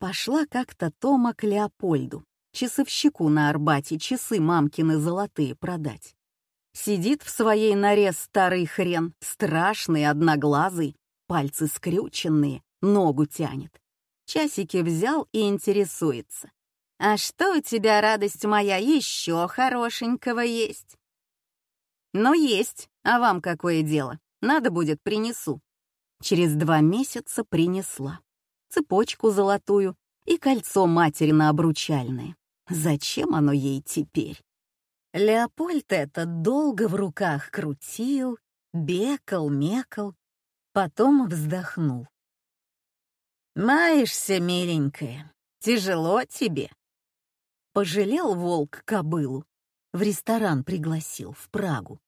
Пошла как-то Тома к Леопольду, часовщику на Арбате часы мамкины золотые продать. Сидит в своей норе старый хрен, страшный, одноглазый, пальцы скрюченные, ногу тянет. Часики взял и интересуется. «А что у тебя, радость моя, еще хорошенького есть?» «Ну, есть. А вам какое дело? Надо будет, принесу». Через два месяца принесла. Цепочку золотую и кольцо матери на обручальное. Зачем оно ей теперь? Леопольд этот долго в руках крутил, бекал, мекал, потом вздохнул. «Маешься, миленькая, тяжело тебе». Пожалел волк кобылу, в ресторан пригласил, в Прагу.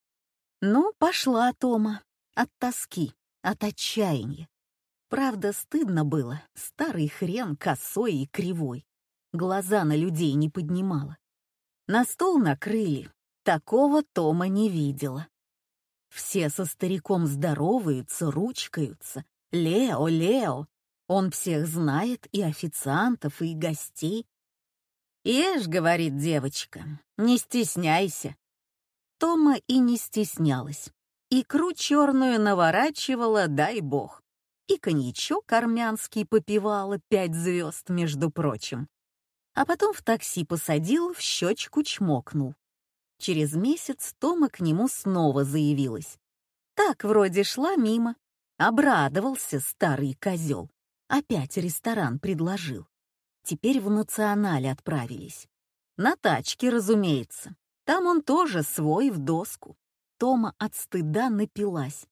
Ну, пошла Тома, от тоски, от отчаяния. Правда, стыдно было, старый хрен косой и кривой. Глаза на людей не поднимала. На стол накрыли, такого Тома не видела. Все со стариком здороваются, ручкаются. Лео, Лео. Он всех знает, и официантов, и гостей. «Ешь», — говорит девочка, — «не стесняйся». Тома и не стеснялась. Икру черную наворачивала, дай бог. И коньячок армянский попивала пять звезд, между прочим. А потом в такси посадил, в щечку чмокнул. Через месяц Тома к нему снова заявилась. Так вроде шла мимо. Обрадовался старый козел. Опять ресторан предложил. Теперь в национале отправились. На тачке, разумеется. Там он тоже свой в доску. Тома от стыда напилась.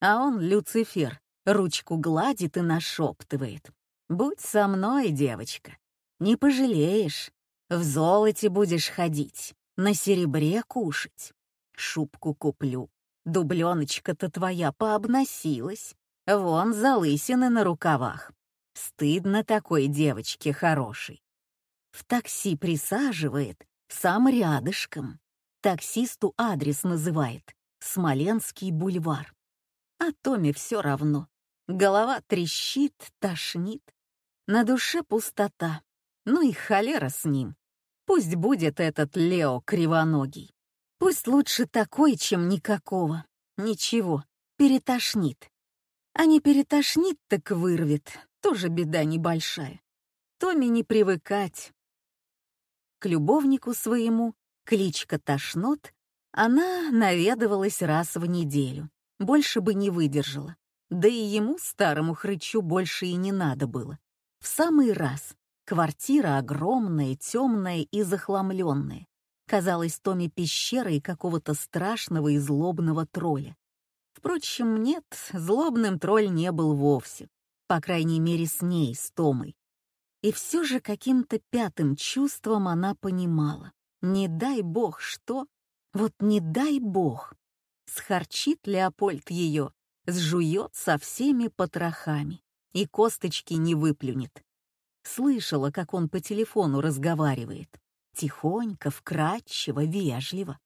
А он, Люцифер, ручку гладит и нашептывает. «Будь со мной, девочка. Не пожалеешь. В золоте будешь ходить, на серебре кушать. Шубку куплю. Дубленочка-то твоя пообносилась. Вон залысины на рукавах. Стыдно такой девочке хорошей. В такси присаживает, сам рядышком. Таксисту адрес называет. Смоленский бульвар. А Томе все равно. Голова трещит, тошнит. На душе пустота. Ну и холера с ним. Пусть будет этот Лео кривоногий. Пусть лучше такой, чем никакого. Ничего, перетошнит. А не перетошнит, так вырвет тоже беда небольшая. Томе не привыкать. К любовнику своему, кличка Тошнот, она наведывалась раз в неделю, больше бы не выдержала. Да и ему, старому хрычу, больше и не надо было. В самый раз. Квартира огромная, темная и захламленная. Казалось Томе пещерой какого-то страшного и злобного тролля. Впрочем, нет, злобным тролль не был вовсе по крайней мере с ней, с Томой. И все же каким-то пятым чувством она понимала. Не дай бог что, вот не дай бог. Схарчит Леопольд ее, сжует со всеми потрохами и косточки не выплюнет. Слышала, как он по телефону разговаривает. Тихонько, вкрадчиво, вежливо.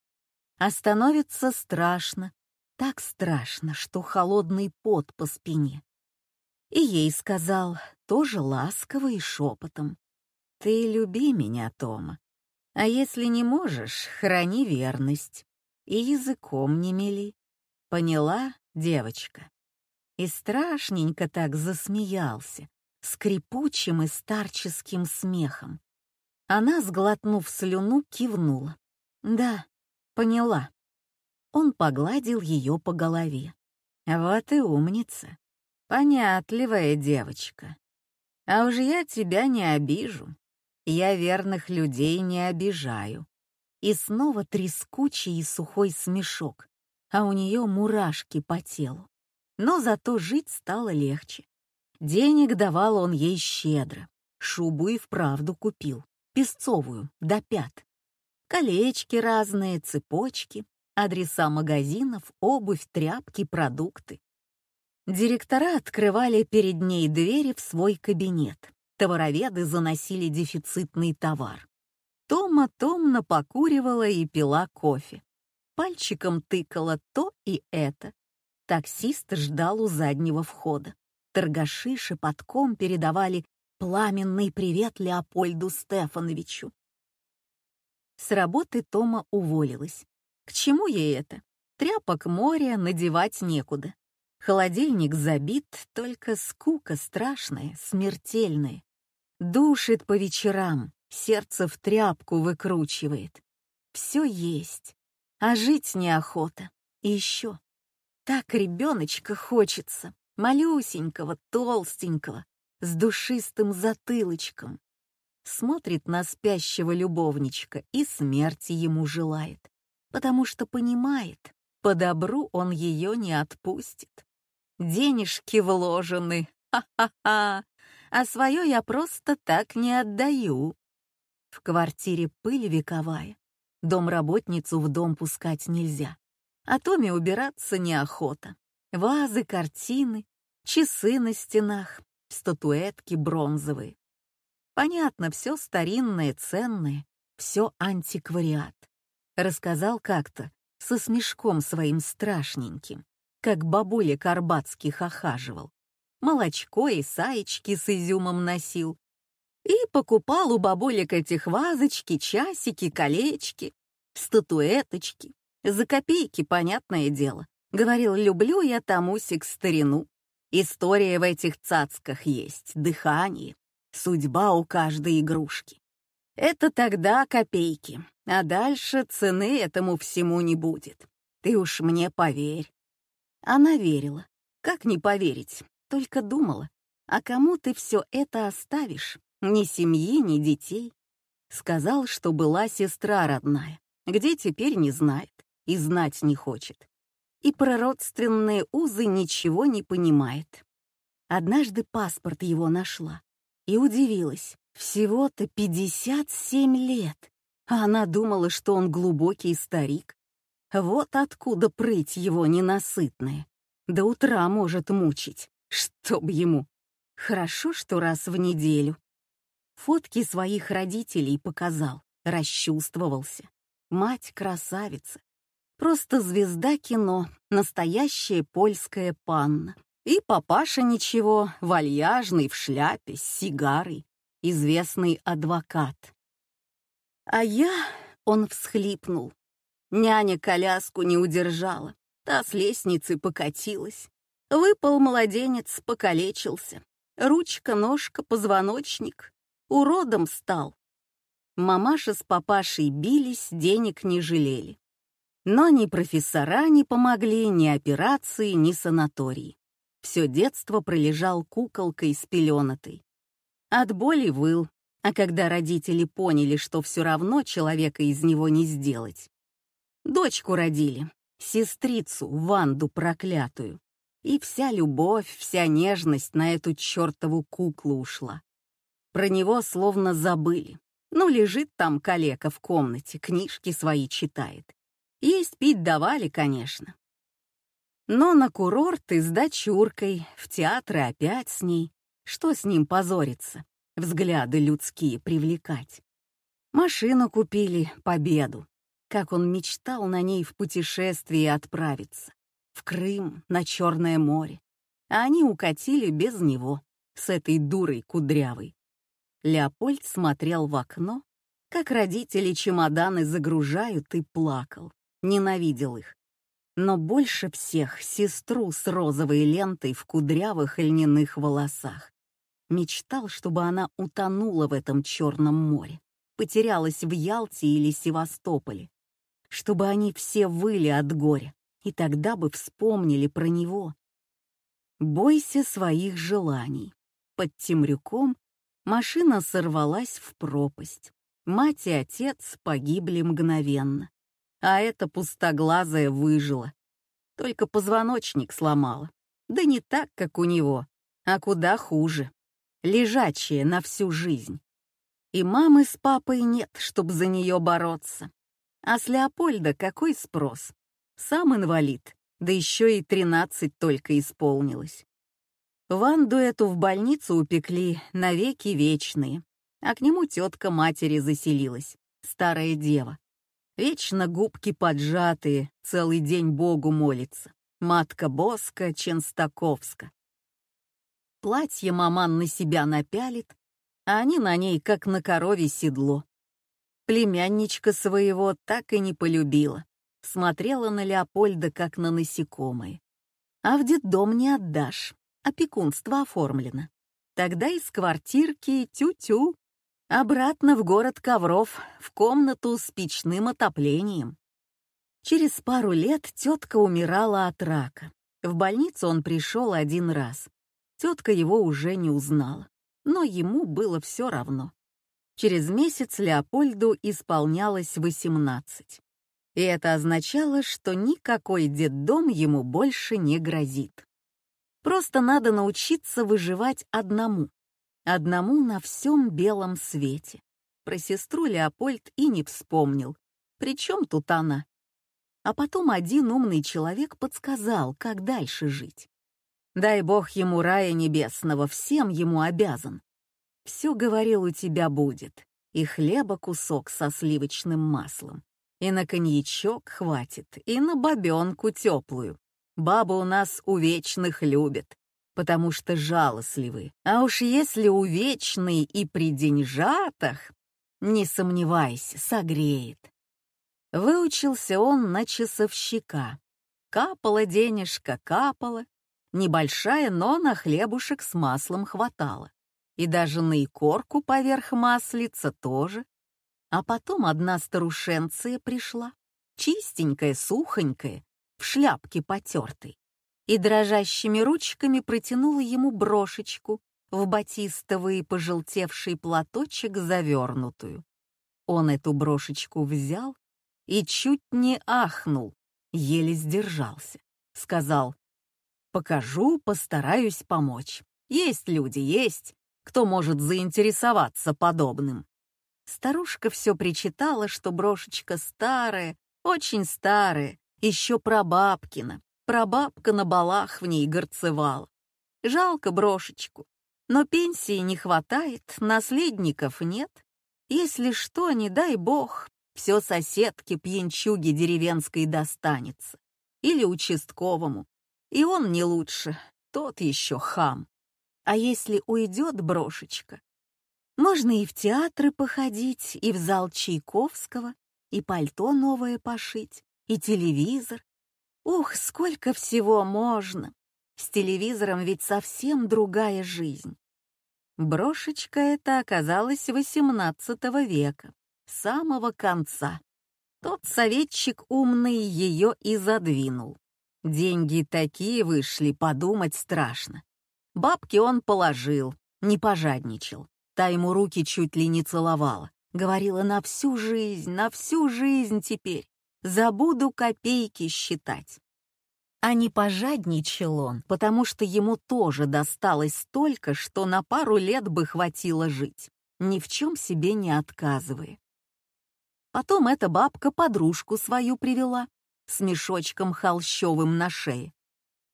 А становится страшно, так страшно, что холодный пот по спине. И ей сказал, тоже ласково и шепотом. «Ты люби меня, Тома. А если не можешь, храни верность. И языком не мели. Поняла, девочка?» И страшненько так засмеялся, скрипучим и старческим смехом. Она, сглотнув слюну, кивнула. «Да, поняла». Он погладил ее по голове. «Вот и умница. Понятливая девочка. А уж я тебя не обижу. Я верных людей не обижаю. И снова трескучий и сухой смешок, а у нее мурашки по телу. Но зато жить стало легче. Денег давал он ей щедро. Шубу и вправду купил, песцовую, до пят. Колечки разные, цепочки, адреса магазинов, обувь, тряпки, продукты. Директора открывали перед ней двери в свой кабинет. Товароведы заносили дефицитный товар. Тома томно покуривала и пила кофе. Пальчиком тыкала то и это. Таксист ждал у заднего входа. Торгаши шепотком передавали Пламенный привет Леопольду Стефановичу. С работы Тома уволилась. К чему ей это? Тряпок море надевать некуда. Холодильник забит, только скука страшная, смертельная. Душит по вечерам, сердце в тряпку выкручивает. Все есть, а жить неохота. И еще. Так ребеночка хочется, малюсенького, толстенького, с душистым затылочком. Смотрит на спящего любовничка и смерти ему желает, потому что понимает, по добру он ее не отпустит. Денежки вложены, ха-ха-ха, а свое я просто так не отдаю. В квартире пыль вековая, домработницу в дом пускать нельзя, а Томе убираться неохота. Вазы, картины, часы на стенах, статуэтки бронзовые. Понятно, все старинное, ценное, все антиквариат. Рассказал как-то, со смешком своим страшненьким, как бабуля Карбацких охаживал. Молочко и саечки с изюмом носил. И покупал у бабулек этих вазочки, часики, колечки, статуэточки. За копейки, понятное дело. Говорил, люблю я Тамусик старину. История в этих цацках есть, дыхание, судьба у каждой игрушки. Это тогда копейки, а дальше цены этому всему не будет. Ты уж мне поверь. Она верила. Как не поверить? Только думала, а кому ты все это оставишь? Ни семьи, ни детей. Сказал, что была сестра родная, где теперь не знает и знать не хочет и про родственные узы ничего не понимает. Однажды паспорт его нашла и удивилась. Всего-то 57 лет, а она думала, что он глубокий старик. Вот откуда прыть его ненасытная. До утра может мучить, чтоб ему. Хорошо, что раз в неделю. Фотки своих родителей показал, расчувствовался. Мать красавица, Просто звезда кино, настоящая польская панна. И папаша ничего, вальяжный в шляпе, с сигарой, известный адвокат. А я, он всхлипнул. Няня коляску не удержала, та с лестницы покатилась. Выпал младенец, покалечился. Ручка, ножка, позвоночник. Уродом стал. Мамаша с папашей бились, денег не жалели. Но ни профессора не помогли, ни операции, ни санатории. Все детство пролежал куколкой с пеленатой. От боли выл, а когда родители поняли, что все равно человека из него не сделать. Дочку родили, сестрицу, Ванду проклятую. И вся любовь, вся нежность на эту чертову куклу ушла. Про него словно забыли. Ну, лежит там калека в комнате, книжки свои читает. Есть пить давали, конечно. Но на курорты с дочуркой, в театры опять с ней. Что с ним позориться? Взгляды людские привлекать. Машину купили, победу. Как он мечтал на ней в путешествии отправиться. В Крым, на Черное море. А они укатили без него, с этой дурой кудрявой. Леопольд смотрел в окно, как родители чемоданы загружают, и плакал ненавидел их. Но больше всех сестру с розовой лентой в кудрявых льняных волосах. Мечтал, чтобы она утонула в этом черном море, потерялась в Ялте или Севастополе, чтобы они все выли от горя, и тогда бы вспомнили про него. Бойся своих желаний. Под Темрюком машина сорвалась в пропасть. Мать и отец погибли мгновенно а эта пустоглазая выжила. Только позвоночник сломала. Да не так, как у него, а куда хуже. Лежачая на всю жизнь. И мамы с папой нет, чтоб за нее бороться. А с Леопольда какой спрос? Сам инвалид, да еще и тринадцать только исполнилось. Ванду эту в больницу упекли навеки вечные, а к нему тетка матери заселилась, старая дева. Вечно губки поджатые, целый день Богу молится. Матка Боска Ченстаковска. Платье маман на себя напялит, а они на ней, как на корове седло. Племянничка своего так и не полюбила, смотрела на Леопольда, как на насекомое. А в детдом не отдашь, опекунство оформлено. Тогда из квартирки тю-тю, обратно в город ковров, в комнату с печным отоплением. Через пару лет тетка умирала от рака. В больницу он пришел один раз. Тетка его уже не узнала, но ему было все равно. Через месяц Леопольду исполнялось 18. И это означало, что никакой детдом ему больше не грозит. Просто надо научиться выживать одному. Одному на всем белом свете. Про сестру Леопольд и не вспомнил. Причем тут она? А потом один умный человек подсказал, как дальше жить. Дай бог ему рая небесного, всем ему обязан. Все, говорил, у тебя будет. И хлеба кусок со сливочным маслом. И на коньячок хватит, и на бабенку теплую. Бабы у нас у вечных любят, потому что жалостливы. А уж если у вечной и при деньжатах, не сомневайся, согреет. Выучился он на часовщика. Капала денежка, капала. Небольшая, но на хлебушек с маслом хватало. И даже на икорку поверх маслица тоже. А потом одна старушенция пришла, чистенькая, сухонькая, в шляпке потертой, и дрожащими ручками протянула ему брошечку в батистовый пожелтевший платочек завернутую. Он эту брошечку взял и чуть не ахнул, еле сдержался. Сказал, «Покажу, постараюсь помочь. Есть люди, есть, кто может заинтересоваться подобным». Старушка все причитала, что брошечка старая, очень старая, еще прабабкина. Прабабка на балах в ней горцевала. Жалко брошечку, но пенсии не хватает, наследников нет. Если что, не дай бог, все соседке пьянчуги деревенской достанется. Или участковому. И он не лучше, тот еще хам. А если уйдет брошечка, можно и в театры походить, и в зал Чайковского, и пальто новое пошить, и телевизор. Ух, сколько всего можно! С телевизором ведь совсем другая жизнь. Брошечка эта оказалась XVIII века самого конца. Тот советчик умный ее и задвинул. Деньги такие вышли, подумать страшно. Бабки он положил, не пожадничал. Та ему руки чуть ли не целовала. Говорила на всю жизнь, на всю жизнь теперь. Забуду копейки считать. А не пожадничал он, потому что ему тоже досталось столько, что на пару лет бы хватило жить, ни в чем себе не отказывая. Потом эта бабка подружку свою привела с мешочком холщовым на шее.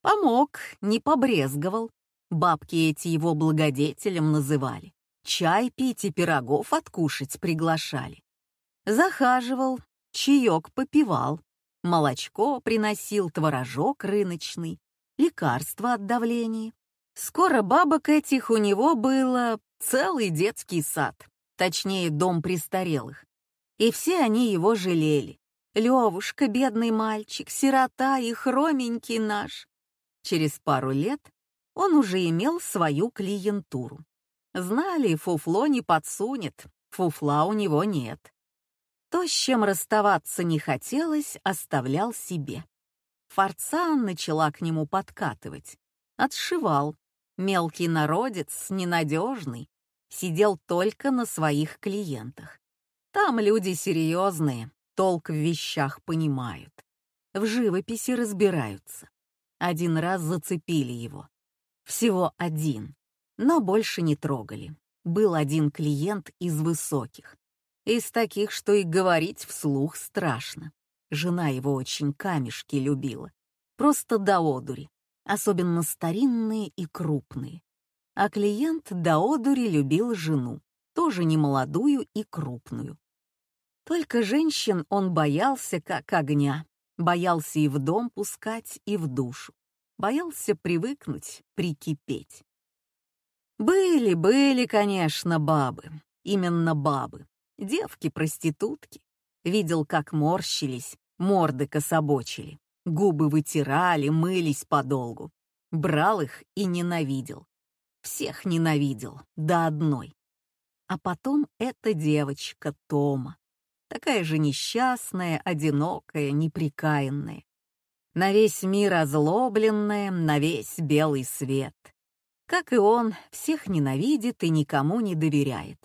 Помог, не побрезговал. Бабки эти его благодетелем называли. Чай пить и пирогов откушать приглашали. Захаживал, чаек попивал, молочко приносил, творожок рыночный, лекарства от давления. Скоро бабок этих у него было целый детский сад, точнее, дом престарелых и все они его жалели. Левушка, бедный мальчик, сирота и хроменький наш. Через пару лет он уже имел свою клиентуру. Знали, фуфло не подсунет, фуфла у него нет. То, с чем расставаться не хотелось, оставлял себе. Форца начала к нему подкатывать. Отшивал. Мелкий народец, ненадежный, сидел только на своих клиентах. Там люди серьезные, толк в вещах понимают. В живописи разбираются. Один раз зацепили его. Всего один. Но больше не трогали. Был один клиент из высоких. Из таких, что и говорить вслух страшно. Жена его очень камешки любила. Просто до одури. Особенно старинные и крупные. А клиент до одури любил жену. Тоже немолодую и крупную. Только женщин он боялся как огня, боялся и в дом пускать, и в душу, боялся привыкнуть, прикипеть. Были, были, конечно, бабы. Именно бабы. Девки-проститутки. Видел, как морщились, морды кособочили, губы вытирали, мылись подолгу. Брал их и ненавидел. Всех ненавидел, до одной. А потом эта девочка Тома. Такая же несчастная, одинокая, неприкаянная. На весь мир озлобленная, на весь белый свет. Как и он, всех ненавидит и никому не доверяет.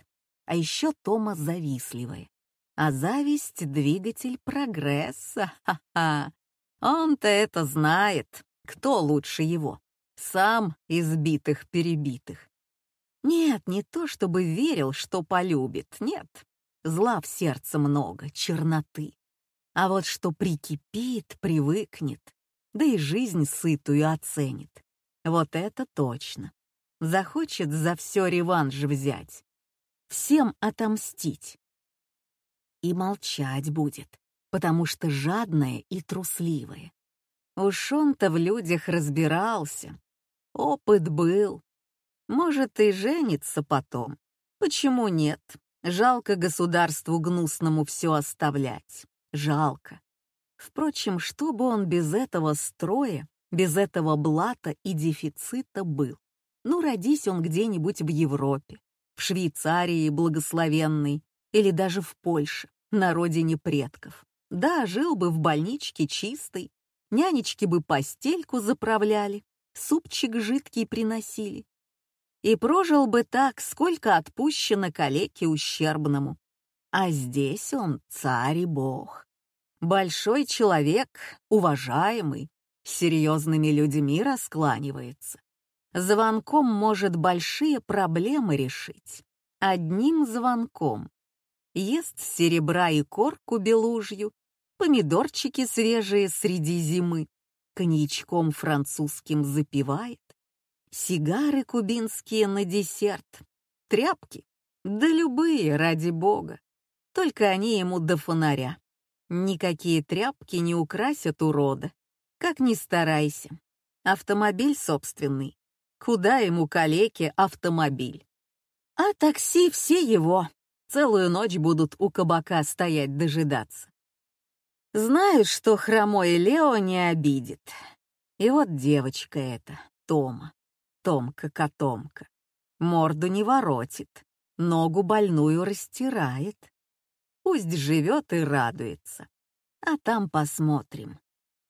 А еще Тома завистливая. А зависть — двигатель прогресса. Ха-ха. Он-то это знает. Кто лучше его? Сам избитых-перебитых. Нет, не то чтобы верил, что полюбит, нет. Зла в сердце много, черноты. А вот что прикипит, привыкнет, да и жизнь сытую оценит. Вот это точно. Захочет за все реванш взять. Всем отомстить. И молчать будет, потому что жадная и трусливая. Уж он-то в людях разбирался. Опыт был. Может, и женится потом. Почему нет? Жалко государству гнусному все оставлять. Жалко. Впрочем, что бы он без этого строя, без этого блата и дефицита был? Ну, родись он где-нибудь в Европе, Швейцарии благословенной или даже в Польше, на родине предков. Да, жил бы в больничке чистой, нянечки бы постельку заправляли, супчик жидкий приносили. И прожил бы так, сколько отпущено калеке ущербному. А здесь он царь и бог. Большой человек, уважаемый, с серьезными людьми раскланивается. Звонком может большие проблемы решить. Одним звонком. Ест серебра и корку белужью, помидорчики свежие среди зимы, коньячком французским запивает, сигары кубинские на десерт, тряпки, да любые, ради бога. Только они ему до фонаря. Никакие тряпки не украсят урода. Как ни старайся. Автомобиль собственный. Куда ему калеке автомобиль? А такси все его. Целую ночь будут у кабака стоять дожидаться. Знают, что хромой Лео не обидит. И вот девочка эта, Тома, Томка-котомка, морду не воротит, ногу больную растирает. Пусть живет и радуется. А там посмотрим.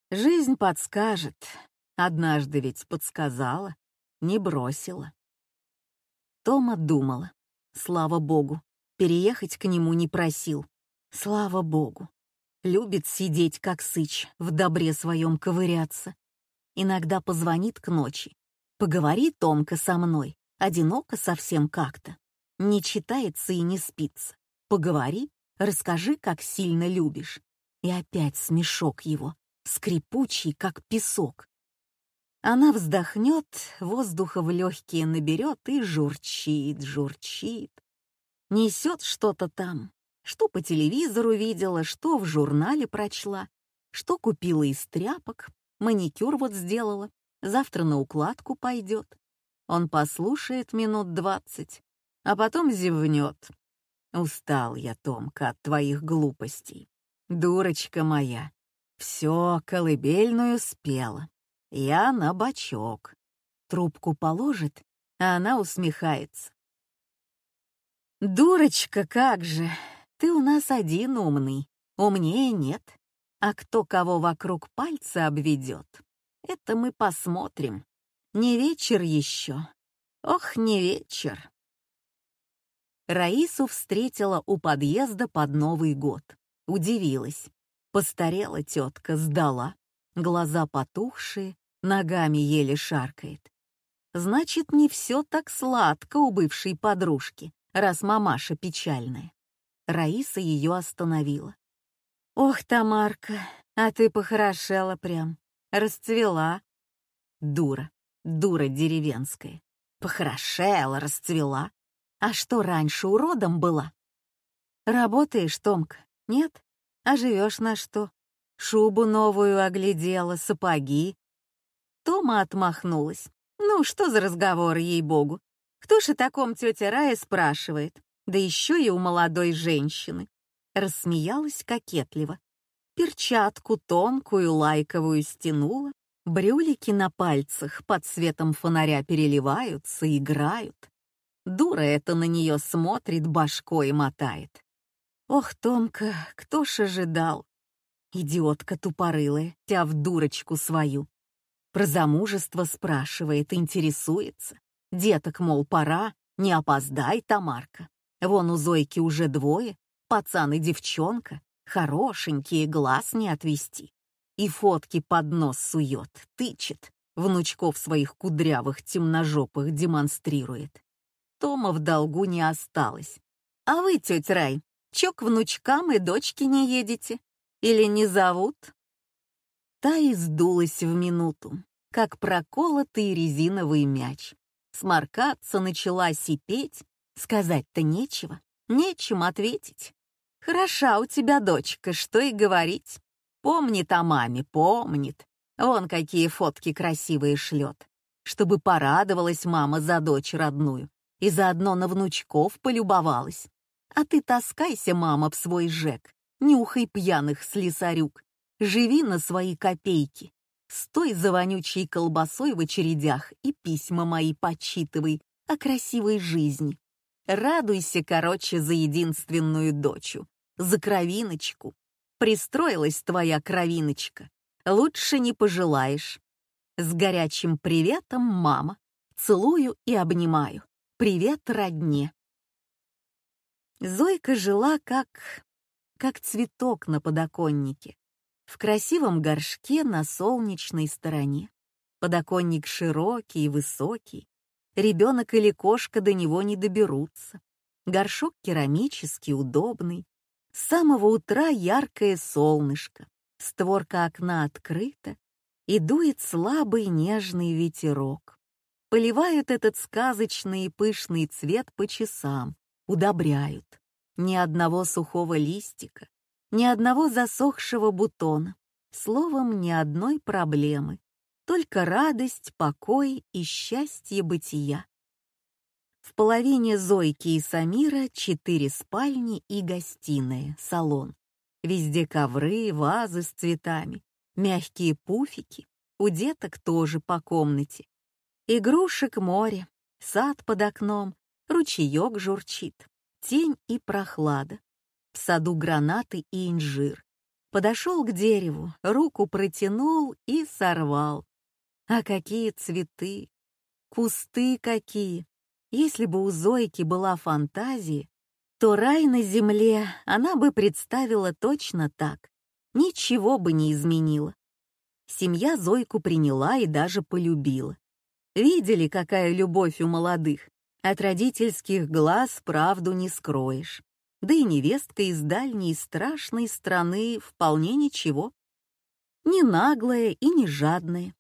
Жизнь подскажет. Однажды ведь подсказала, не бросила. Тома думала. Слава богу, переехать к нему не просил. Слава богу. Любит сидеть, как сыч, в добре своем ковыряться. Иногда позвонит к ночи. Поговори, Томка, со мной. Одиноко совсем как-то. Не читается и не спится. Поговори, расскажи, как сильно любишь. И опять смешок его, скрипучий, как песок. Она вздохнет, воздуха в легкие наберет и журчит, журчит. Несет что-то там, что по телевизору видела, что в журнале прочла, что купила из тряпок, маникюр вот сделала, завтра на укладку пойдет. Он послушает минут двадцать, а потом зевнет. Устал я, Томка, от твоих глупостей. Дурочка моя, все колыбельную спела. Я на бочок. Трубку положит, а она усмехается. «Дурочка, как же! Ты у нас один умный, умнее нет. А кто кого вокруг пальца обведет, это мы посмотрим. Не вечер еще. Ох, не вечер. Раису встретила у подъезда под Новый год. Удивилась. Постарела тетка, сдала. Глаза потухшие, ногами еле шаркает. Значит, не все так сладко у бывшей подружки, раз мамаша печальная. Раиса ее остановила. «Ох, Тамарка, а ты похорошела прям, расцвела». Дура, дура деревенская. Похорошела, расцвела. А что, раньше уродом была? Работаешь, Томка? Нет? А живешь на что? Шубу новую оглядела, сапоги. Тома отмахнулась. Ну, что за разговор, ей-богу? Кто ж о таком тетя Рая спрашивает? Да еще и у молодой женщины. Рассмеялась кокетливо. Перчатку тонкую лайковую стянула, брюлики на пальцах под светом фонаря переливаются, играют. Дура это на нее смотрит, башкой мотает. Ох, Томка, кто ж ожидал? Идиотка тупорылая, тя в дурочку свою. Про замужество спрашивает, интересуется. Деток, мол, пора, не опоздай, Тамарка. Вон у Зойки уже двое, пацан и девчонка, хорошенькие, глаз не отвести. И фотки под нос сует, тычет, внучков своих кудрявых темножопых демонстрирует. Тома в долгу не осталось. А вы, тетя Рай, чё к внучкам и дочке не едете? Или не зовут?» Та издулась в минуту, как проколотый резиновый мяч. Сморкаться начала сипеть, сказать-то нечего, нечем ответить. «Хороша у тебя дочка, что и говорить. Помнит о маме, помнит. Вон какие фотки красивые шлет. Чтобы порадовалась мама за дочь родную и заодно на внучков полюбовалась. А ты таскайся, мама, в свой жек, нюхай пьяных слесарюк, живи на свои копейки, стой за вонючей колбасой в очередях и письма мои почитывай о красивой жизни. Радуйся, короче, за единственную дочу, за кровиночку. Пристроилась твоя кровиночка, лучше не пожелаешь. С горячим приветом, мама. Целую и обнимаю. Привет родне. Зойка жила как как цветок на подоконнике, в красивом горшке на солнечной стороне. Подоконник широкий и высокий, ребенок или кошка до него не доберутся. Горшок керамический, удобный. С самого утра яркое солнышко, створка окна открыта, и дует слабый нежный ветерок. Поливают этот сказочный и пышный цвет по часам, удобряют ни одного сухого листика, ни одного засохшего бутона, словом, ни одной проблемы, только радость, покой и счастье бытия. В половине Зойки и Самира четыре спальни и гостиная, салон. Везде ковры, вазы с цветами, мягкие пуфики, у деток тоже по комнате. Игрушек море, сад под окном, ручеек журчит тень и прохлада. В саду гранаты и инжир. Подошел к дереву, руку протянул и сорвал. А какие цветы! Кусты какие! Если бы у Зойки была фантазия, то рай на земле она бы представила точно так. Ничего бы не изменила. Семья Зойку приняла и даже полюбила. Видели, какая любовь у молодых? От родительских глаз правду не скроешь. Да и невестка из дальней страшной страны вполне ничего. Не наглая и не жадная.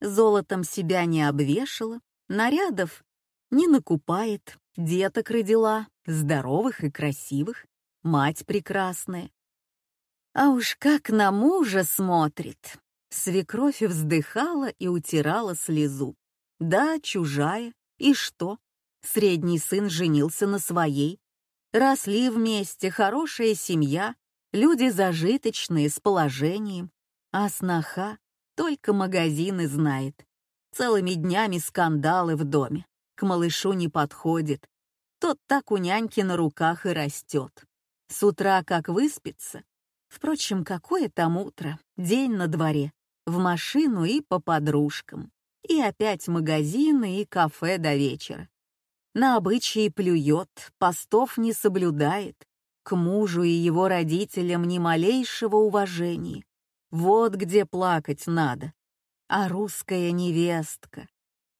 Золотом себя не обвешала, нарядов не накупает, деток родила, здоровых и красивых, мать прекрасная. А уж как на мужа смотрит. Свекровь вздыхала и утирала слезу. Да, чужая, и что? Средний сын женился на своей. Росли вместе, хорошая семья, люди зажиточные, с положением. А сноха только магазины знает. Целыми днями скандалы в доме. К малышу не подходит. Тот так у няньки на руках и растет. С утра как выспится. Впрочем, какое там утро, день на дворе. В машину и по подружкам. И опять магазины и кафе до вечера на обычаи плюет, постов не соблюдает, к мужу и его родителям ни малейшего уважения. Вот где плакать надо. А русская невестка.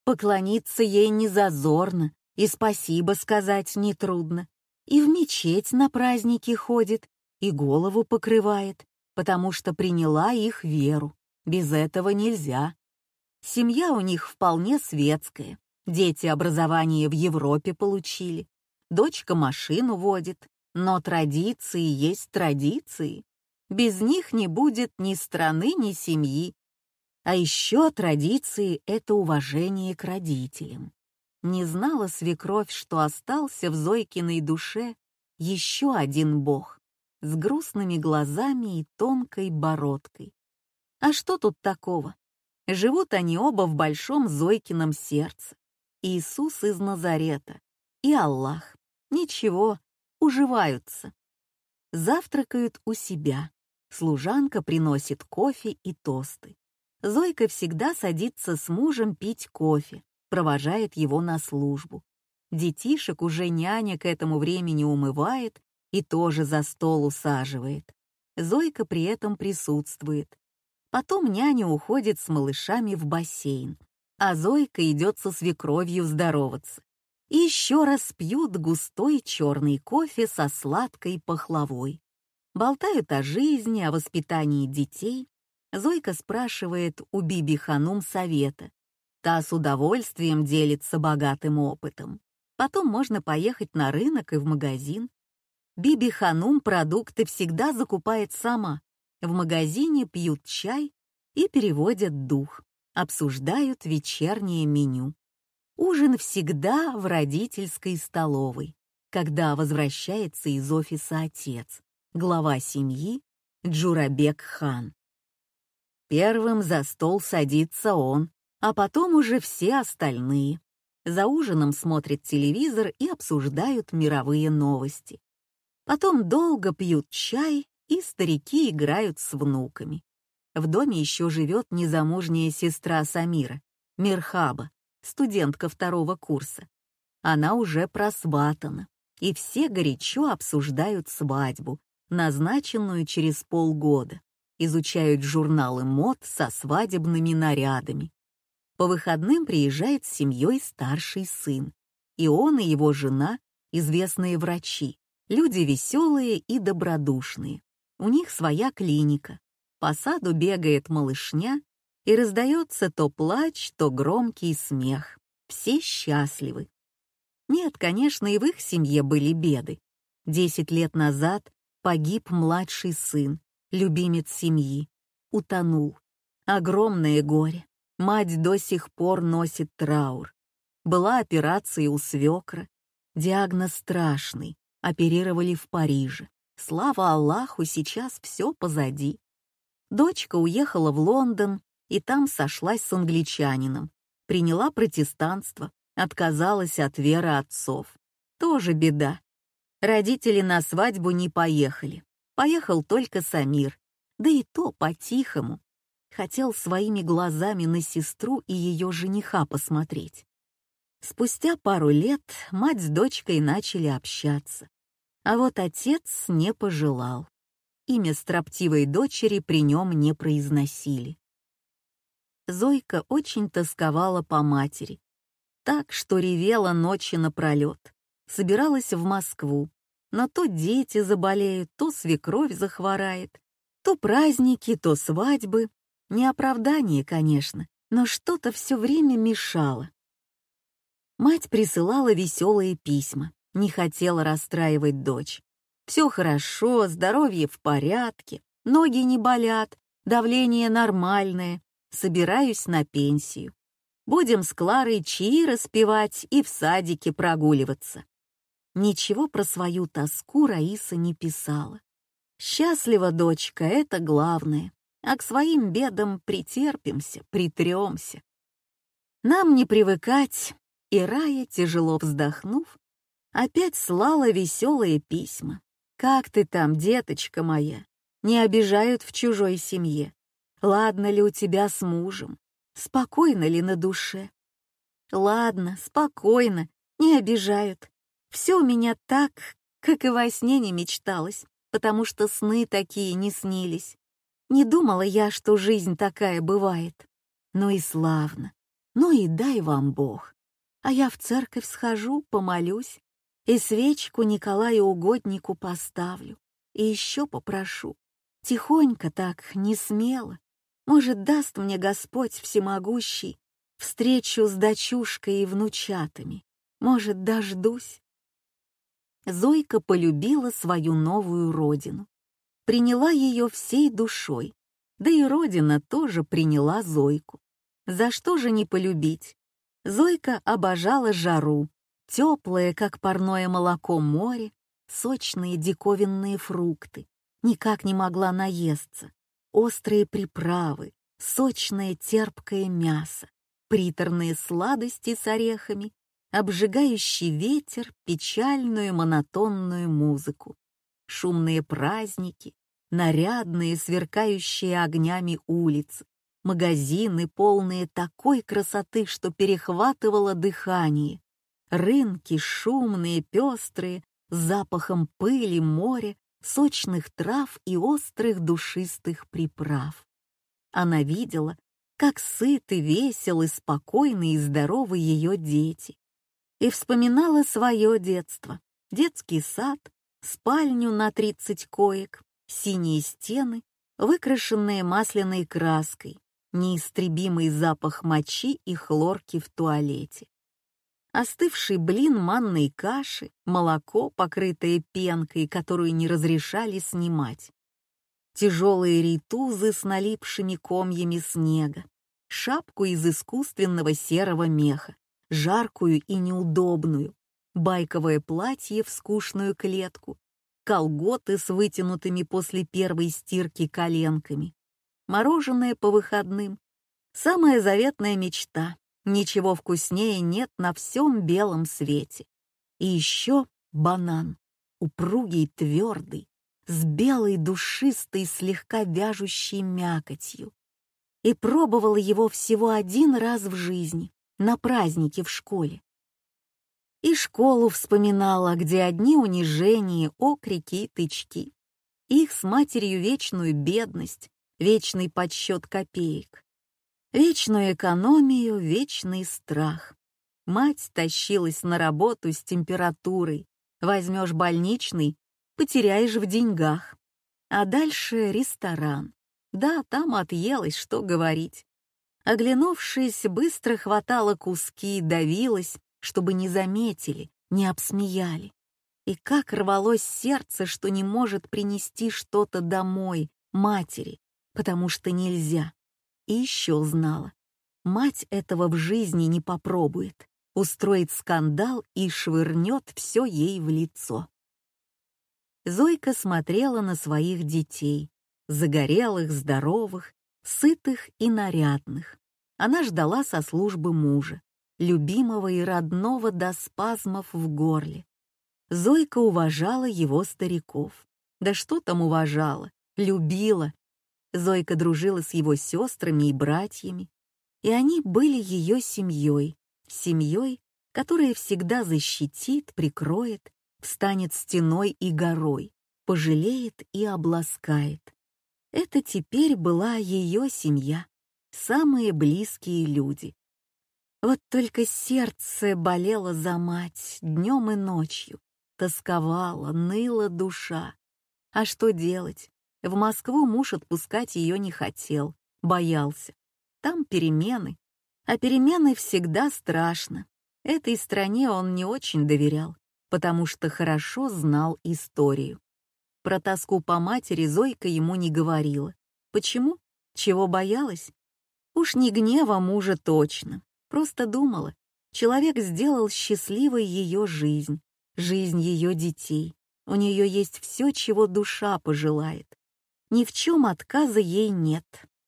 Поклониться ей не зазорно, и спасибо сказать нетрудно. И в мечеть на праздники ходит, и голову покрывает, потому что приняла их веру. Без этого нельзя. Семья у них вполне светская, Дети образование в Европе получили. Дочка машину водит. Но традиции есть традиции. Без них не будет ни страны, ни семьи. А еще традиции — это уважение к родителям. Не знала свекровь, что остался в Зойкиной душе еще один бог с грустными глазами и тонкой бородкой. А что тут такого? Живут они оба в большом Зойкином сердце. Иисус из Назарета и Аллах. Ничего, уживаются. Завтракают у себя. Служанка приносит кофе и тосты. Зойка всегда садится с мужем пить кофе, провожает его на службу. Детишек уже няня к этому времени умывает и тоже за стол усаживает. Зойка при этом присутствует. Потом няня уходит с малышами в бассейн, а Зойка идет со свекровью здороваться. И еще раз пьют густой черный кофе со сладкой пахлавой. Болтают о жизни, о воспитании детей. Зойка спрашивает у Биби Ханум совета. Та с удовольствием делится богатым опытом. Потом можно поехать на рынок и в магазин. Биби Ханум продукты всегда закупает сама. В магазине пьют чай и переводят дух, обсуждают вечернее меню. Ужин всегда в родительской столовой, когда возвращается из офиса отец, глава семьи Джурабек хан. Первым за стол садится он, а потом уже все остальные. За ужином смотрят телевизор и обсуждают мировые новости. Потом долго пьют чай, и старики играют с внуками. В доме еще живет незамужняя сестра Самира, Мирхаба, студентка второго курса. Она уже просватана, и все горячо обсуждают свадьбу, назначенную через полгода, изучают журналы мод со свадебными нарядами, по выходным приезжает с семьей старший сын. И он, и его жена — известные врачи, люди веселые и добродушные. У них своя клиника. По саду бегает малышня, и раздается то плач, то громкий смех. Все счастливы. Нет, конечно, и в их семье были беды. Десять лет назад погиб младший сын, любимец семьи. Утонул. Огромное горе. Мать до сих пор носит траур. Была операция у свекра. Диагноз страшный. Оперировали в Париже. Слава Аллаху, сейчас все позади. Дочка уехала в Лондон и там сошлась с англичанином. Приняла протестанство, отказалась от веры отцов. Тоже беда. Родители на свадьбу не поехали. Поехал только Самир. Да и то по-тихому, хотел своими глазами на сестру и ее жениха посмотреть. Спустя пару лет мать с дочкой начали общаться, а вот отец не пожелал. Имя строптивой дочери при нем не произносили. Зойка очень тосковала по матери, так что ревела ночи напролет, собиралась в Москву, но то дети заболеют, то свекровь захворает, то праздники, то свадьбы, не оправдание, конечно, но что-то все время мешало. Мать присылала веселые письма, не хотела расстраивать дочь. Все хорошо, здоровье в порядке, ноги не болят, давление нормальное, собираюсь на пенсию. Будем с Кларой чаи распевать и в садике прогуливаться. Ничего про свою тоску Раиса не писала. Счастлива дочка, это главное а к своим бедам притерпимся, притремся. Нам не привыкать, и Рая, тяжело вздохнув, опять слала веселые письма. «Как ты там, деточка моя? Не обижают в чужой семье? Ладно ли у тебя с мужем? Спокойно ли на душе?» «Ладно, спокойно, не обижают. Все у меня так, как и во сне не мечталось, потому что сны такие не снились. Не думала я, что жизнь такая бывает. Ну и славно. Ну и дай вам Бог. А я в церковь схожу, помолюсь, и свечку Николаю Угоднику поставлю, и еще попрошу. Тихонько так, не смело. Может, даст мне Господь всемогущий встречу с дочушкой и внучатами. Может, дождусь. Зойка полюбила свою новую родину приняла ее всей душой, да и родина тоже приняла Зойку. За что же не полюбить? Зойка обожала жару, теплое, как парное молоко море, сочные диковинные фрукты, никак не могла наесться, острые приправы, сочное терпкое мясо, приторные сладости с орехами, обжигающий ветер, печальную монотонную музыку, шумные праздники, нарядные, сверкающие огнями улицы, магазины, полные такой красоты, что перехватывало дыхание, рынки шумные, пестрые, с запахом пыли, моря, сочных трав и острых душистых приправ. Она видела, как сыты, веселы, спокойны и здоровы ее дети. И вспоминала свое детство, детский сад, спальню на 30 коек, синие стены, выкрашенные масляной краской, неистребимый запах мочи и хлорки в туалете. Остывший блин манной каши, молоко, покрытое пенкой, которую не разрешали снимать. Тяжелые рейтузы с налипшими комьями снега, шапку из искусственного серого меха, жаркую и неудобную, байковое платье в скучную клетку, колготы с вытянутыми после первой стирки коленками, мороженое по выходным. Самая заветная мечта. Ничего вкуснее нет на всем белом свете. И еще банан. Упругий, твердый, с белой душистой, слегка вяжущей мякотью. И пробовала его всего один раз в жизни, на празднике в школе. И школу вспоминала, где одни унижения, окрики и тычки. Их с матерью вечную бедность, вечный подсчет копеек. Вечную экономию, вечный страх. Мать тащилась на работу с температурой. Возьмешь больничный, потеряешь в деньгах. А дальше ресторан. Да, там отъелась, что говорить. Оглянувшись, быстро хватала куски, давилась, чтобы не заметили, не обсмеяли. И как рвалось сердце, что не может принести что-то домой, матери, потому что нельзя. И еще знала, мать этого в жизни не попробует, устроит скандал и швырнет все ей в лицо. Зойка смотрела на своих детей, загорелых, здоровых, сытых и нарядных. Она ждала со службы мужа любимого и родного до спазмов в горле. Зойка уважала его стариков. Да что там уважала, любила. Зойка дружила с его сестрами и братьями, и они были ее семьей, семьей, которая всегда защитит, прикроет, встанет стеной и горой, пожалеет и обласкает. Это теперь была ее семья, самые близкие люди, вот только сердце болело за мать днем и ночью, тосковала, ныла душа. А что делать? В Москву муж отпускать ее не хотел, боялся. Там перемены, а перемены всегда страшно. Этой стране он не очень доверял, потому что хорошо знал историю. Про тоску по матери Зойка ему не говорила. Почему? Чего боялась? Уж не гнева мужа точно, Просто думала, человек сделал счастливой ее жизнь, жизнь ее детей. У нее есть все, чего душа пожелает. Ни в чем отказа ей нет.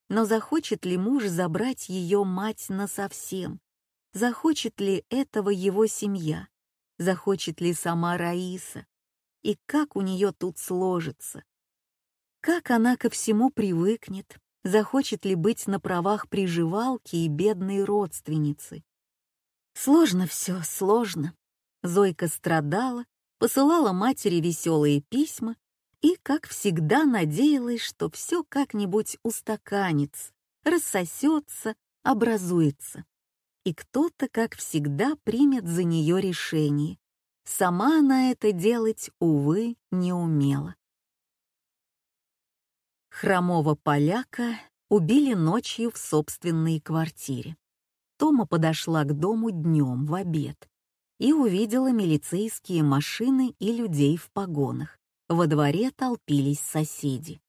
Но захочет ли муж забрать ее мать насовсем? Захочет ли этого его семья? Захочет ли сама Раиса? И как у нее тут сложится? Как она ко всему привыкнет, захочет ли быть на правах приживалки и бедной родственницы. Сложно все, сложно. Зойка страдала, посылала матери веселые письма и, как всегда, надеялась, что все как-нибудь устаканится, рассосется, образуется. И кто-то, как всегда, примет за нее решение. Сама она это делать, увы, не умела. Хромого поляка убили ночью в собственной квартире. Тома подошла к дому днем в обед и увидела милицейские машины и людей в погонах. Во дворе толпились соседи.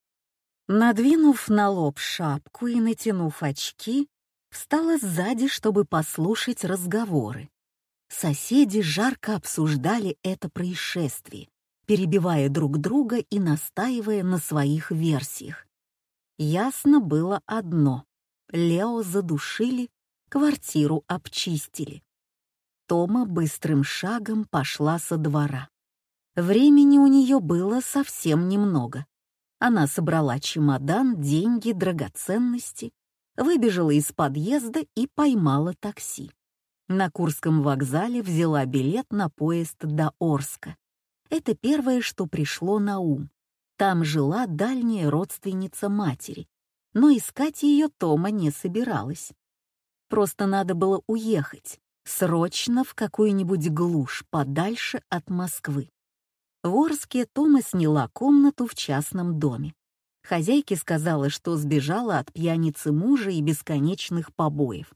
Надвинув на лоб шапку и натянув очки, Встала сзади, чтобы послушать разговоры. Соседи жарко обсуждали это происшествие, перебивая друг друга и настаивая на своих версиях. Ясно было одно — Лео задушили, квартиру обчистили. Тома быстрым шагом пошла со двора. Времени у нее было совсем немного. Она собрала чемодан, деньги, драгоценности, выбежала из подъезда и поймала такси. На Курском вокзале взяла билет на поезд до Орска. Это первое, что пришло на ум. Там жила дальняя родственница матери, но искать ее Тома не собиралась. Просто надо было уехать, срочно в какую-нибудь глушь подальше от Москвы. В Орске Тома сняла комнату в частном доме. Хозяйке сказала, что сбежала от пьяницы мужа и бесконечных побоев.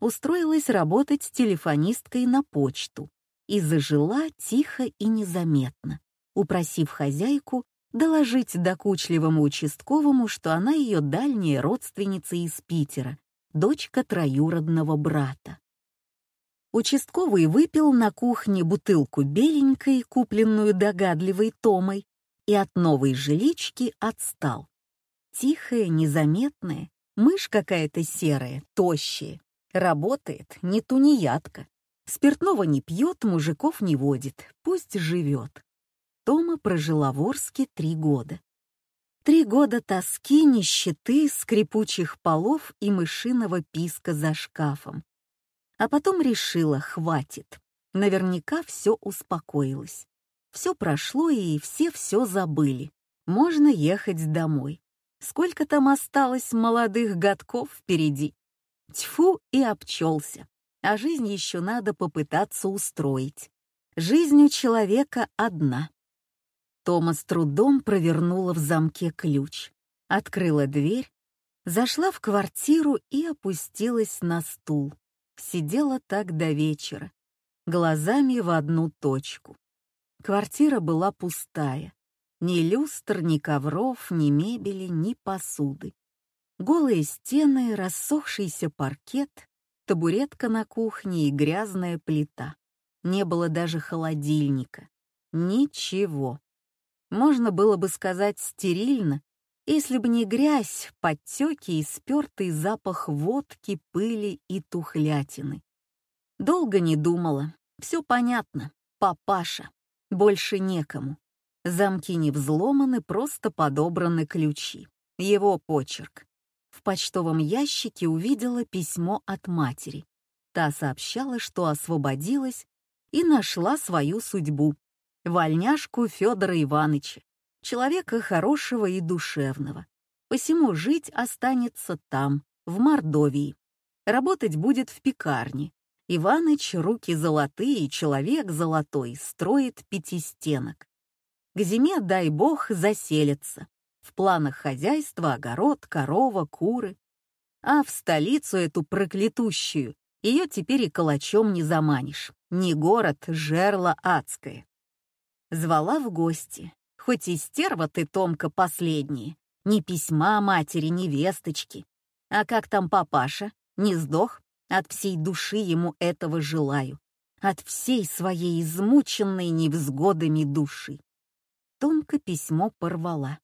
Устроилась работать телефонисткой на почту и зажила тихо и незаметно, упросив хозяйку доложить докучливому участковому, что она ее дальняя родственница из Питера, дочка троюродного брата. Участковый выпил на кухне бутылку беленькой, купленную догадливой Томой, и от новой жилички отстал. Тихая, незаметная, мышь какая-то серая, тощая. Работает, не тунеядка. Спиртного не пьет, мужиков не водит, пусть живет. Тома прожила в Орске три года. Три года тоски, нищеты, скрипучих полов и мышиного писка за шкафом. А потом решила, хватит. Наверняка все успокоилось. Все прошло, и все все забыли. Можно ехать домой. Сколько там осталось молодых годков впереди? Тьфу и обчелся. А жизнь еще надо попытаться устроить. Жизнь у человека одна. Тома с трудом провернула в замке ключ, открыла дверь, зашла в квартиру и опустилась на стул сидела так до вечера, глазами в одну точку. Квартира была пустая. Ни люстр, ни ковров, ни мебели, ни посуды. Голые стены, рассохшийся паркет, табуретка на кухне и грязная плита. Не было даже холодильника. Ничего. Можно было бы сказать стерильно, если бы не грязь, подтеки и спертый запах водки, пыли и тухлятины. Долго не думала. Все понятно. Папаша. Больше некому. Замки не взломаны, просто подобраны ключи. Его почерк. В почтовом ящике увидела письмо от матери. Та сообщала, что освободилась и нашла свою судьбу. Вольняшку Федора Ивановича, человека хорошего и душевного. Посему жить останется там, в Мордовии. Работать будет в пекарне. Иваныч, руки золотые, человек золотой, строит пятистенок. К зиме, дай бог, заселится. В планах хозяйства огород, корова, куры. А в столицу эту проклятущую ее теперь и калачом не заманишь. Не город, жерло адское. Звала в гости, Хоть и стерва ты, Томка, последняя, ни письма матери, ни весточки. А как там папаша? Не сдох? От всей души ему этого желаю. От всей своей измученной невзгодами души. Томка письмо порвала.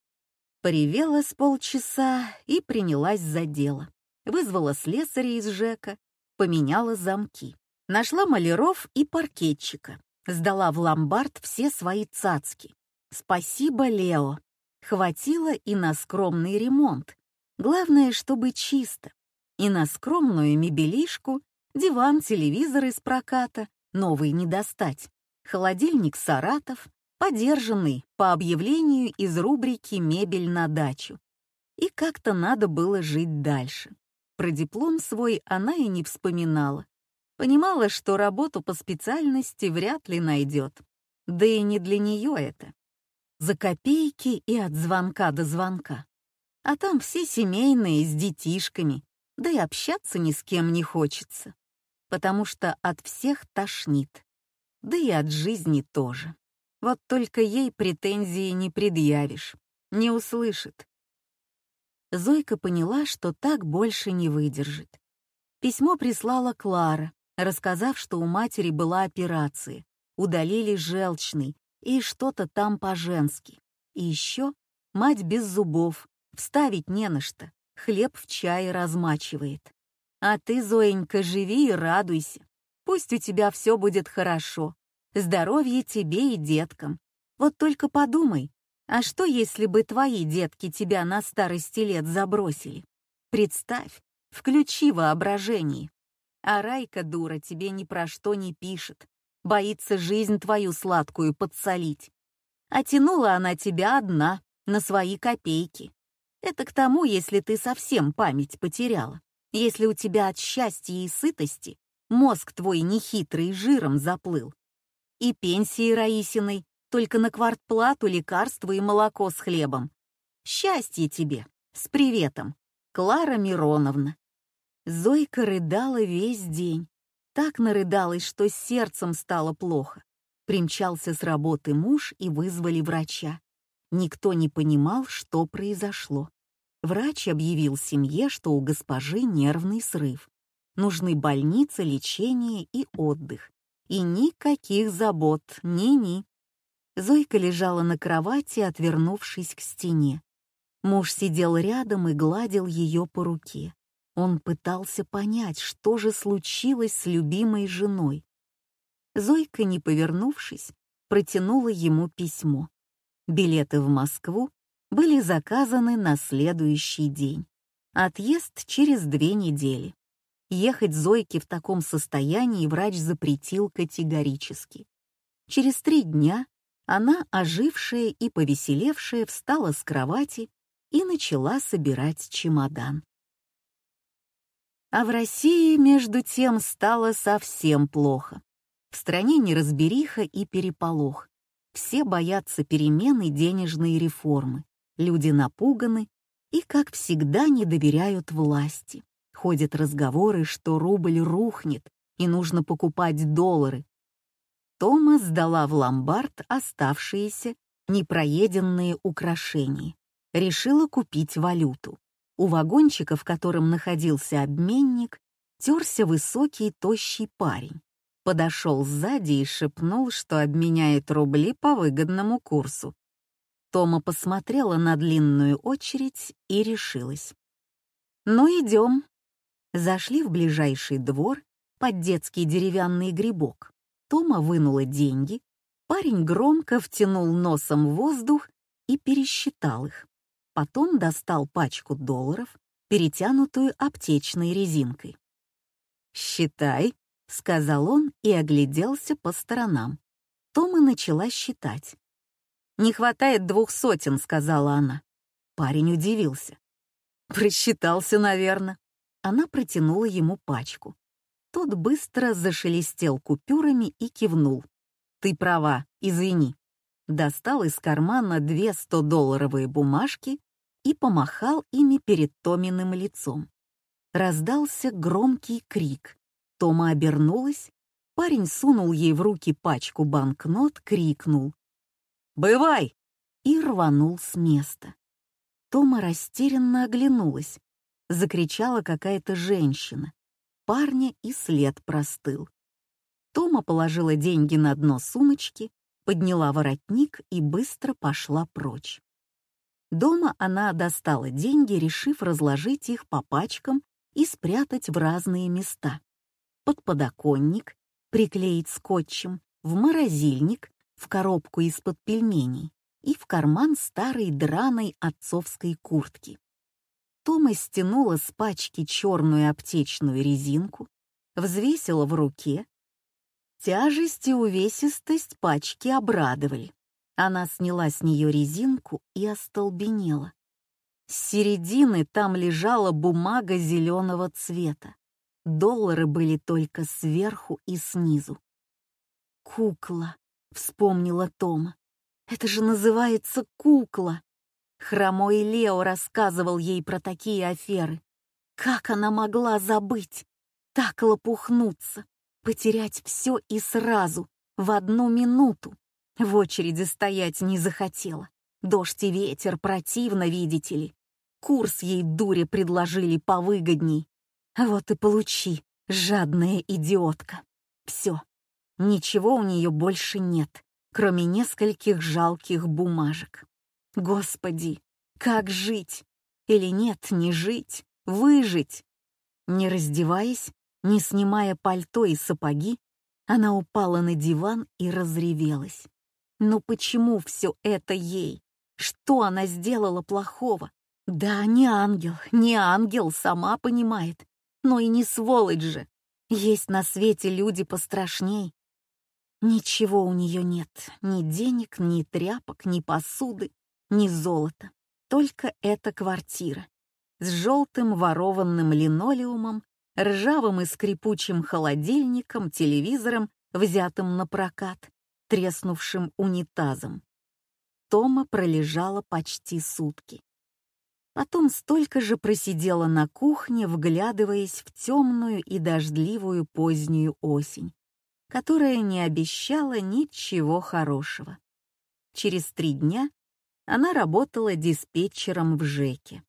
Поревела с полчаса и принялась за дело. Вызвала слесаря из ЖЭКа, поменяла замки. Нашла маляров и паркетчика. Сдала в ломбард все свои цацки. Спасибо, Лео. Хватило и на скромный ремонт. Главное, чтобы чисто. И на скромную мебелишку, диван, телевизор из проката, новый не достать. Холодильник «Саратов», подержанный по объявлению из рубрики «Мебель на дачу». И как-то надо было жить дальше. Про диплом свой она и не вспоминала. Понимала, что работу по специальности вряд ли найдет. Да и не для нее это за копейки и от звонка до звонка. А там все семейные, с детишками, да и общаться ни с кем не хочется, потому что от всех тошнит, да и от жизни тоже. Вот только ей претензии не предъявишь, не услышит. Зойка поняла, что так больше не выдержит. Письмо прислала Клара, рассказав, что у матери была операция, удалили желчный и что-то там по-женски. И еще мать без зубов, вставить не на что, хлеб в чае размачивает. А ты, Зоенька, живи и радуйся. Пусть у тебя все будет хорошо. Здоровье тебе и деткам. Вот только подумай, а что, если бы твои детки тебя на старости лет забросили? Представь, включи воображение. А Райка, дура, тебе ни про что не пишет. Боится жизнь твою сладкую подсолить. А тянула она тебя одна, на свои копейки. Это к тому, если ты совсем память потеряла. Если у тебя от счастья и сытости мозг твой нехитрый жиром заплыл. И пенсии Раисиной только на квартплату лекарства и молоко с хлебом. Счастье тебе! С приветом! Клара Мироновна. Зойка рыдала весь день. Так нарыдалась, что сердцем стало плохо. Примчался с работы муж и вызвали врача. Никто не понимал, что произошло. Врач объявил семье, что у госпожи нервный срыв. Нужны больница, лечение и отдых. И никаких забот, ни-ни. Зойка лежала на кровати, отвернувшись к стене. Муж сидел рядом и гладил ее по руке. Он пытался понять, что же случилось с любимой женой. Зойка, не повернувшись, протянула ему письмо. Билеты в Москву были заказаны на следующий день. Отъезд через две недели. Ехать Зойке в таком состоянии врач запретил категорически. Через три дня она, ожившая и повеселевшая, встала с кровати и начала собирать чемодан. А в России, между тем, стало совсем плохо. В стране неразбериха и переполох. Все боятся перемен и денежной реформы. Люди напуганы и, как всегда, не доверяют власти. Ходят разговоры, что рубль рухнет и нужно покупать доллары. Тома сдала в ломбард оставшиеся непроеденные украшения. Решила купить валюту. У вагончика, в котором находился обменник, терся высокий тощий парень. Подошел сзади и шепнул, что обменяет рубли по выгодному курсу. Тома посмотрела на длинную очередь и решилась. «Ну, идем». Зашли в ближайший двор под детский деревянный грибок. Тома вынула деньги, парень громко втянул носом воздух и пересчитал их. Потом достал пачку долларов, перетянутую аптечной резинкой. «Считай», — сказал он и огляделся по сторонам. Тома начала считать. «Не хватает двух сотен», — сказала она. Парень удивился. «Просчитался, наверное». Она протянула ему пачку. Тот быстро зашелестел купюрами и кивнул. «Ты права, извини». Достал из кармана две 100-долларовые бумажки и помахал ими перед Томиным лицом. Раздался громкий крик. Тома обернулась, парень сунул ей в руки пачку банкнот, крикнул «Бывай!» и рванул с места. Тома растерянно оглянулась. Закричала какая-то женщина парня и след простыл. Тома положила деньги на дно сумочки, подняла воротник и быстро пошла прочь. Дома она достала деньги, решив разложить их по пачкам и спрятать в разные места. Под подоконник, приклеить скотчем, в морозильник, в коробку из-под пельменей и в карман старой драной отцовской куртки. Тома стянула с пачки черную аптечную резинку, взвесила в руке. Тяжесть и увесистость пачки обрадовали. Она сняла с нее резинку и остолбенела. С середины там лежала бумага зеленого цвета. Доллары были только сверху и снизу. «Кукла», — вспомнила Тома. «Это же называется кукла!» Хромой Лео рассказывал ей про такие аферы. Как она могла забыть? Так лопухнуться, потерять все и сразу, в одну минуту. В очереди стоять не захотела. Дождь и ветер противно, видите ли. Курс ей дуре предложили повыгодней. Вот и получи, жадная идиотка. Все, ничего у нее больше нет, кроме нескольких жалких бумажек. Господи, как жить? Или нет, не жить, выжить? Не раздеваясь, не снимая пальто и сапоги, она упала на диван и разревелась. Но почему все это ей? Что она сделала плохого? Да, не ангел, не ангел, сама понимает. Но и не сволочь же. Есть на свете люди пострашней. Ничего у нее нет, ни денег, ни тряпок, ни посуды, ни золота. Только эта квартира с желтым ворованным линолеумом, ржавым и скрипучим холодильником, телевизором, взятым на прокат, треснувшим унитазом. Тома пролежала почти сутки. Потом столько же просидела на кухне, вглядываясь в темную и дождливую позднюю осень, которая не обещала ничего хорошего. Через три дня она работала диспетчером в ЖЭКе.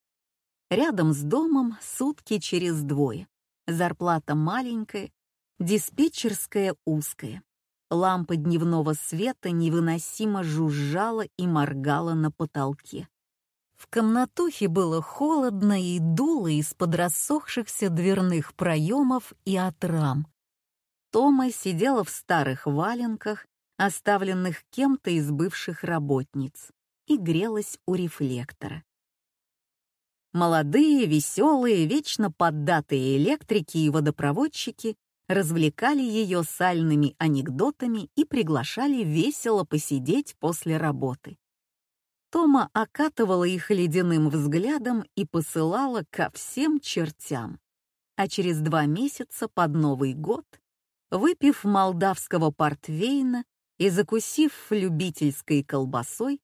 Рядом с домом сутки через двое. Зарплата маленькая, диспетчерская узкая. Лампа дневного света невыносимо жужжала и моргала на потолке. В комнатухе было холодно и дуло из-под рассохшихся дверных проемов и от рам. Тома сидела в старых валенках, оставленных кем-то из бывших работниц, и грелась у рефлектора. Молодые, веселые, вечно поддатые электрики и водопроводчики развлекали ее сальными анекдотами и приглашали весело посидеть после работы. Тома окатывала их ледяным взглядом и посылала ко всем чертям. А через два месяца под Новый год, выпив молдавского портвейна и закусив любительской колбасой,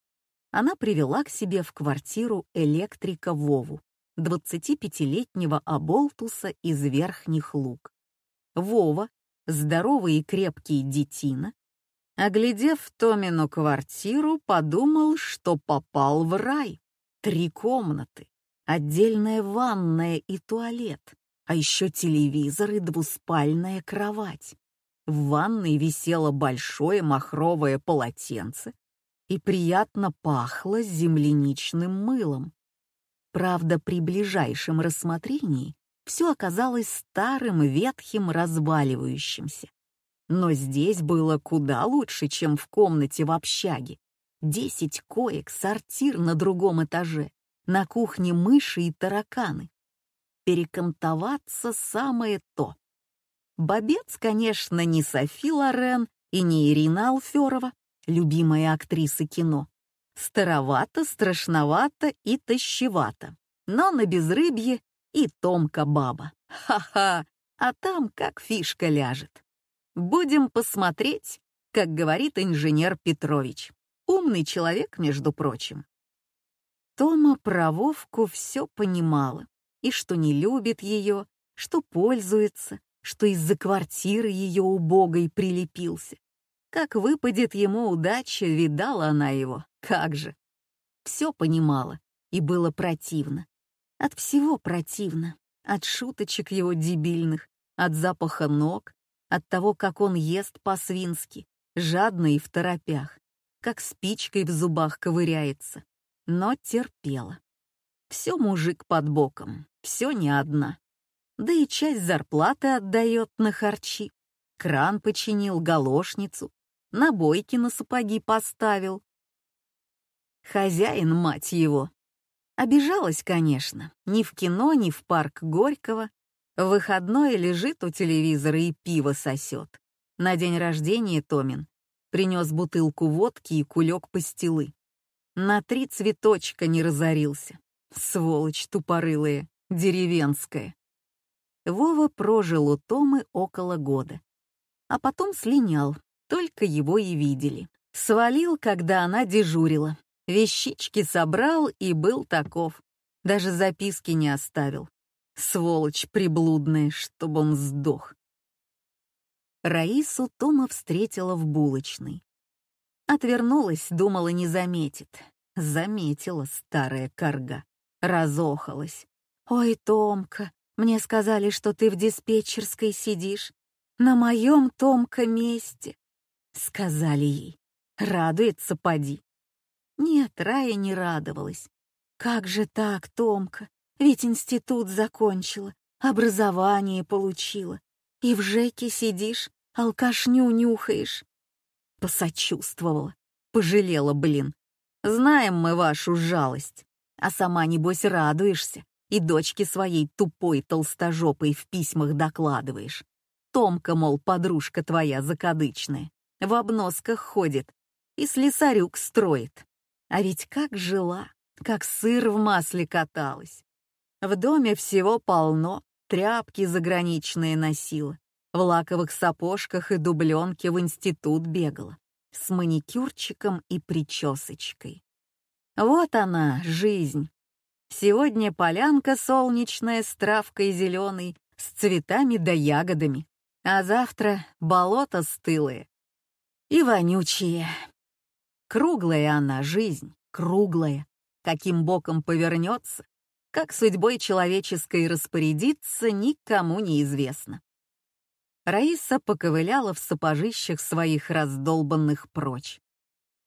она привела к себе в квартиру электрика Вову, 25-летнего оболтуса из Верхних Луг. Вова, здоровый и крепкий детина, оглядев Томину квартиру, подумал, что попал в рай. Три комнаты, отдельная ванная и туалет, а еще телевизор и двуспальная кровать. В ванной висело большое махровое полотенце, и приятно пахло земляничным мылом. Правда, при ближайшем рассмотрении все оказалось старым, ветхим, разваливающимся. Но здесь было куда лучше, чем в комнате в общаге. Десять коек, сортир на другом этаже, на кухне мыши и тараканы. Перекантоваться самое то. Бобец, конечно, не Софи Лорен и не Ирина Алферова, любимая актриса кино. Старовато, страшновато и тащевато. Но на безрыбье и Томка баба. Ха-ха, а там как фишка ляжет. Будем посмотреть, как говорит инженер Петрович. Умный человек, между прочим. Тома про Вовку все понимала. И что не любит ее, что пользуется, что из-за квартиры ее убогой прилепился. Как выпадет ему удача, видала она его, как же. Все понимала, и было противно. От всего противно. От шуточек его дебильных, от запаха ног, от того, как он ест по-свински, жадно и в торопях, как спичкой в зубах ковыряется. Но терпела. Все мужик под боком, все не одна. Да и часть зарплаты отдает на харчи. Кран починил, галошницу, набойки на сапоги поставил. Хозяин, мать его. Обижалась, конечно, ни в кино, ни в парк Горького. В выходной лежит у телевизора и пиво сосет. На день рождения Томин принес бутылку водки и кулек пастилы. На три цветочка не разорился. Сволочь тупорылая, деревенская. Вова прожил у Томы около года. А потом слинял, только его и видели. Свалил, когда она дежурила. Вещички собрал и был таков. Даже записки не оставил. Сволочь приблудная, чтобы он сдох. Раису Тома встретила в булочной. Отвернулась, думала, не заметит. Заметила старая корга. Разохалась. «Ой, Томка, Мне сказали, что ты в диспетчерской сидишь, на моем Томка месте. Сказали ей. Радуется, поди. Нет, Рая не радовалась. Как же так, Томка? Ведь институт закончила, образование получила. И в ЖЭКе сидишь, алкашню нюхаешь. Посочувствовала, пожалела, блин. Знаем мы вашу жалость. А сама, небось, радуешься и дочке своей тупой толстожопой в письмах докладываешь. Томка, мол, подружка твоя закадычная, в обносках ходит и слесарюк строит. А ведь как жила, как сыр в масле каталась. В доме всего полно, тряпки заграничные носила, в лаковых сапожках и дубленке в институт бегала, с маникюрчиком и причесочкой. Вот она, жизнь. Сегодня полянка солнечная с травкой зеленой, с цветами да ягодами, а завтра болото стылые и вонючие. Круглая она жизнь, круглая, каким боком повернется, как судьбой человеческой распорядиться, никому не известно. Раиса поковыляла в сапожищах своих раздолбанных прочь.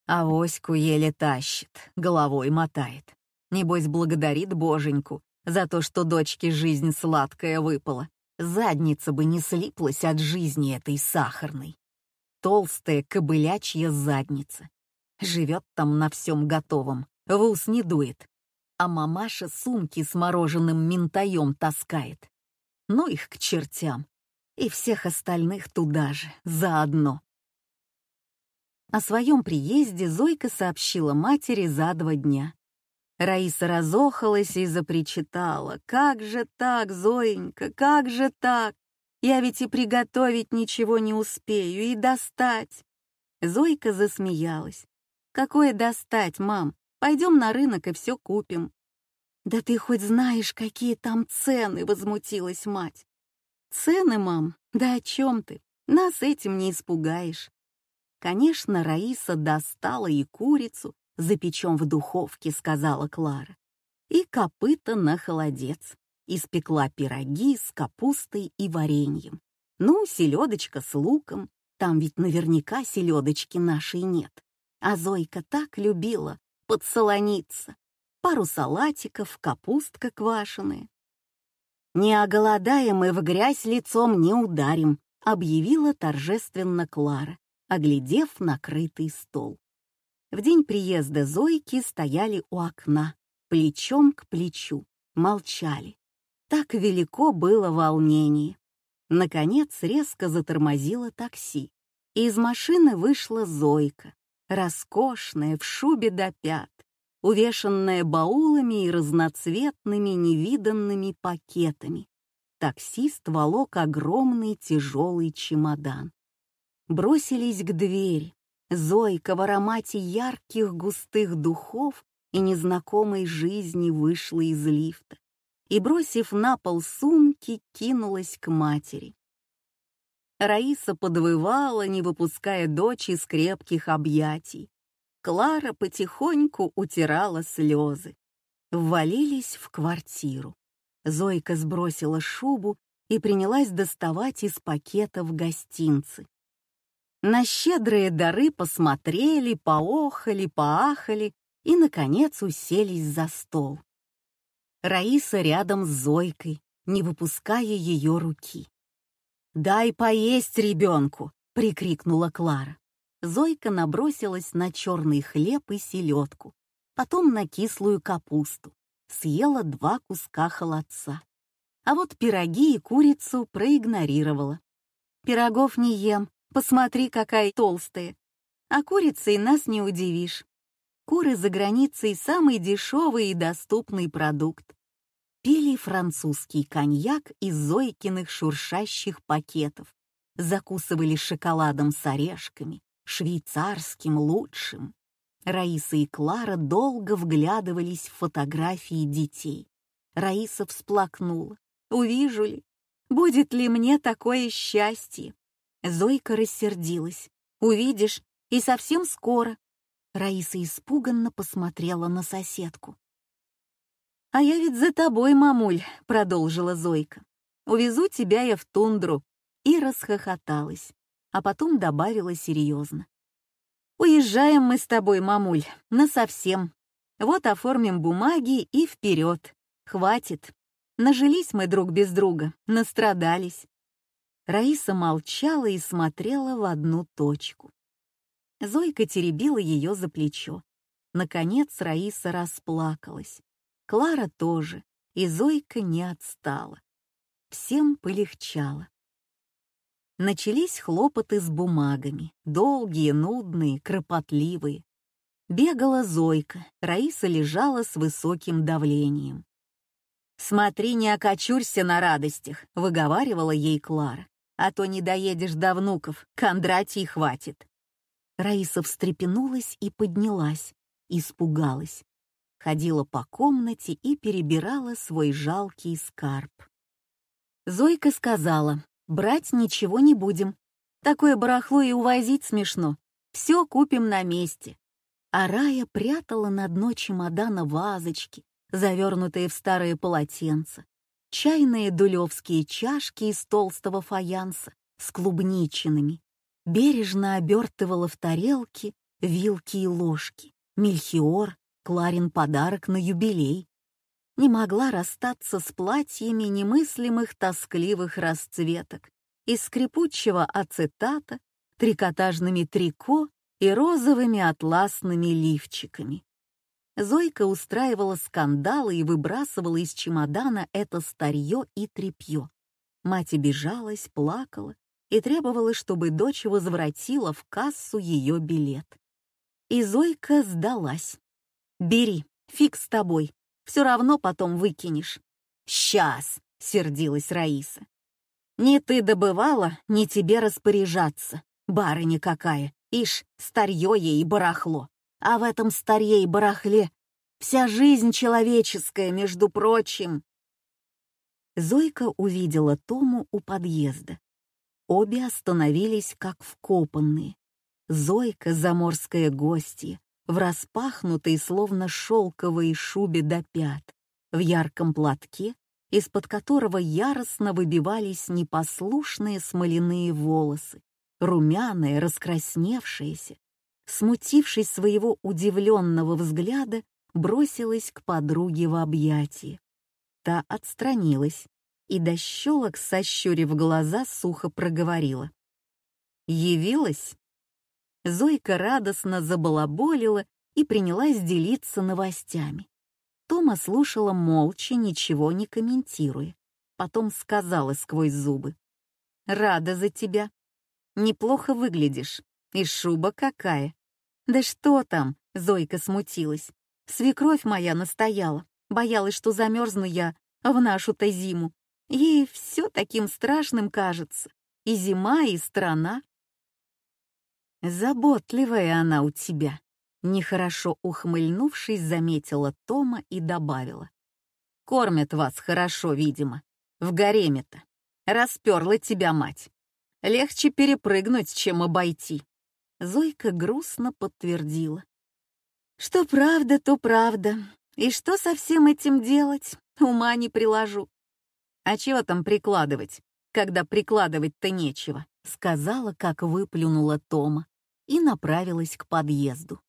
А Воську еле тащит, головой мотает. Небось, благодарит боженьку за то, что дочке жизнь сладкая выпала. Задница бы не слиплась от жизни этой сахарной. Толстая кобылячья задница. Живет там на всем готовом, в ус не дует. А мамаша сумки с мороженым минтаем таскает. Ну их к чертям. И всех остальных туда же, заодно. О своем приезде Зойка сообщила матери за два дня. Раиса разохалась и запричитала. «Как же так, Зоенька, как же так? Я ведь и приготовить ничего не успею, и достать!» Зойка засмеялась. «Какое достать, мам? Пойдем на рынок и все купим». «Да ты хоть знаешь, какие там цены!» — возмутилась мать. «Цены, мам? Да о чем ты? Нас этим не испугаешь. Конечно, Раиса достала и курицу, запечем в духовке, сказала Клара, и копыта на холодец. Испекла пироги с капустой и вареньем. Ну, селедочка с луком, там ведь наверняка селедочки нашей нет. А Зойка так любила подсолониться. Пару салатиков, капустка квашеная. «Не оголодаем и в грязь лицом не ударим», — объявила торжественно Клара оглядев накрытый стол. В день приезда Зойки стояли у окна, плечом к плечу, молчали. Так велико было волнение. Наконец резко затормозило такси. И из машины вышла Зойка, роскошная, в шубе до пят, увешанная баулами и разноцветными невиданными пакетами. Таксист волок огромный тяжелый чемодан бросились к двери. Зойка в аромате ярких густых духов и незнакомой жизни вышла из лифта и, бросив на пол сумки, кинулась к матери. Раиса подвывала, не выпуская дочь из крепких объятий. Клара потихоньку утирала слезы. Ввалились в квартиру. Зойка сбросила шубу и принялась доставать из пакетов гостинцы. На щедрые дары посмотрели, поохали, поахали и, наконец, уселись за стол. Раиса рядом с Зойкой, не выпуская ее руки. «Дай поесть ребенку!» — прикрикнула Клара. Зойка набросилась на черный хлеб и селедку, потом на кислую капусту, съела два куска холодца. А вот пироги и курицу проигнорировала. «Пирогов не ем, Посмотри, какая толстая. А курицей нас не удивишь. Куры за границей самый дешевый и доступный продукт. Пили французский коньяк из Зойкиных шуршащих пакетов. Закусывали шоколадом с орешками, швейцарским лучшим. Раиса и Клара долго вглядывались в фотографии детей. Раиса всплакнула. «Увижу ли? Будет ли мне такое счастье?» Зойка рассердилась. «Увидишь, и совсем скоро». Раиса испуганно посмотрела на соседку. «А я ведь за тобой, мамуль», — продолжила Зойка. «Увезу тебя я в тундру». И расхохоталась, а потом добавила серьезно. «Уезжаем мы с тобой, мамуль, насовсем. Вот оформим бумаги и вперед. Хватит. Нажились мы друг без друга, настрадались». Раиса молчала и смотрела в одну точку. Зойка теребила ее за плечо. Наконец Раиса расплакалась. Клара тоже, и Зойка не отстала. Всем полегчало. Начались хлопоты с бумагами, долгие, нудные, кропотливые. Бегала Зойка, Раиса лежала с высоким давлением. «Смотри, не окочурься на радостях», — выговаривала ей Клара. «А то не доедешь до внуков, Кондратий хватит». Раиса встрепенулась и поднялась, испугалась ходила по комнате и перебирала свой жалкий скарб. Зойка сказала, брать ничего не будем. Такое барахло и увозить смешно. Все купим на месте. А Рая прятала на дно чемодана вазочки, завернутые в старые полотенца, чайные дулевские чашки из толстого фаянса с клубничинами, бережно обертывала в тарелки вилки и ложки, мельхиор, Кларин подарок на юбилей. Не могла расстаться с платьями немыслимых тоскливых расцветок из скрипучего ацетата, трикотажными трико и розовыми атласными лифчиками. Зойка устраивала скандалы и выбрасывала из чемодана это старье и тряпье. Мать обижалась, плакала и требовала, чтобы дочь возвратила в кассу ее билет. И Зойка сдалась. Бери, фиг с тобой, все равно потом выкинешь. Сейчас, сердилась Раиса. Не ты добывала, не тебе распоряжаться. Барыня какая, ишь, старье ей барахло. А в этом старье и барахле вся жизнь человеческая, между прочим. Зойка увидела Тому у подъезда. Обе остановились как вкопанные. Зойка — заморская гостья, в распахнутой, словно шелковой шубе до пят, в ярком платке, из-под которого яростно выбивались непослушные смоляные волосы, румяные, раскрасневшиеся. Смутившись своего удивленного взгляда, бросилась к подруге в объятия. Та отстранилась и до щелок, сощурив глаза, сухо проговорила. «Явилась?» Зойка радостно забалаболила и принялась делиться новостями. Тома слушала молча, ничего не комментируя. Потом сказала сквозь зубы. «Рада за тебя. Неплохо выглядишь. И шуба какая!» «Да что там?» — Зойка смутилась. «Свекровь моя настояла. Боялась, что замерзну я в нашу-то зиму. Ей все таким страшным кажется. И зима, и страна. «Заботливая она у тебя», — нехорошо ухмыльнувшись, заметила Тома и добавила. «Кормят вас хорошо, видимо. В гареме-то. Расперла тебя мать. Легче перепрыгнуть, чем обойти». Зойка грустно подтвердила. «Что правда, то правда. И что со всем этим делать? Ума не приложу». «А чего там прикладывать, когда прикладывать-то нечего?» — сказала, как выплюнула Тома и направилась к подъезду.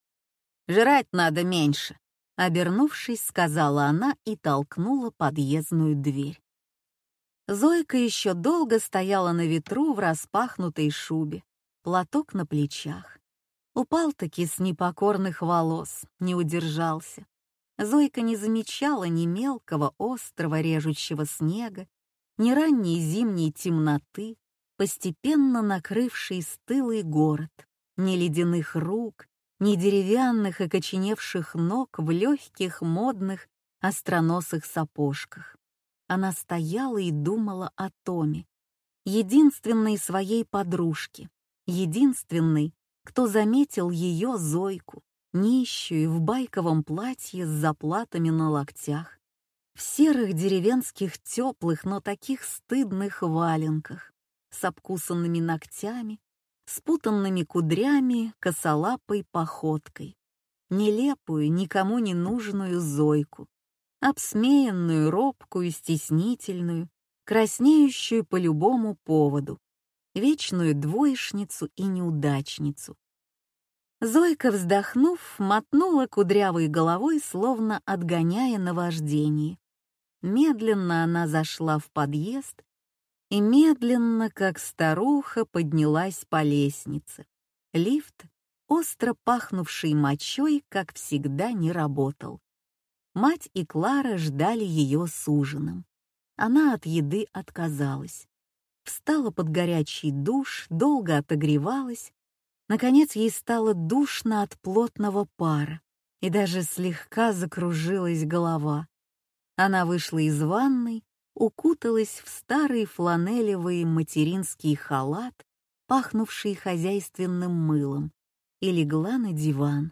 «Жрать надо меньше», — обернувшись, сказала она и толкнула подъездную дверь. Зойка еще долго стояла на ветру в распахнутой шубе, платок на плечах. Упал-таки с непокорных волос, не удержался. Зойка не замечала ни мелкого, острого, режущего снега, ни ранней зимней темноты, постепенно накрывшей стылый город ни ледяных рук, ни деревянных окоченевших ног в легких, модных, остроносых сапожках. Она стояла и думала о Томе, единственной своей подружке, единственной, кто заметил ее Зойку, нищую в байковом платье с заплатами на локтях, в серых деревенских теплых, но таких стыдных валенках, с обкусанными ногтями спутанными кудрями, косолапой походкой, нелепую, никому не нужную Зойку. обсмеянную, робкую, стеснительную, краснеющую по любому поводу, вечную двоечницу и неудачницу. Зойка, вздохнув, мотнула кудрявой головой, словно отгоняя наваждение. Медленно она зашла в подъезд и медленно, как старуха, поднялась по лестнице. Лифт, остро пахнувший мочой, как всегда, не работал. Мать и Клара ждали ее с ужином. Она от еды отказалась. Встала под горячий душ, долго отогревалась. Наконец ей стало душно от плотного пара, и даже слегка закружилась голова. Она вышла из ванной укуталась в старый фланелевый материнский халат, пахнувший хозяйственным мылом, и легла на диван.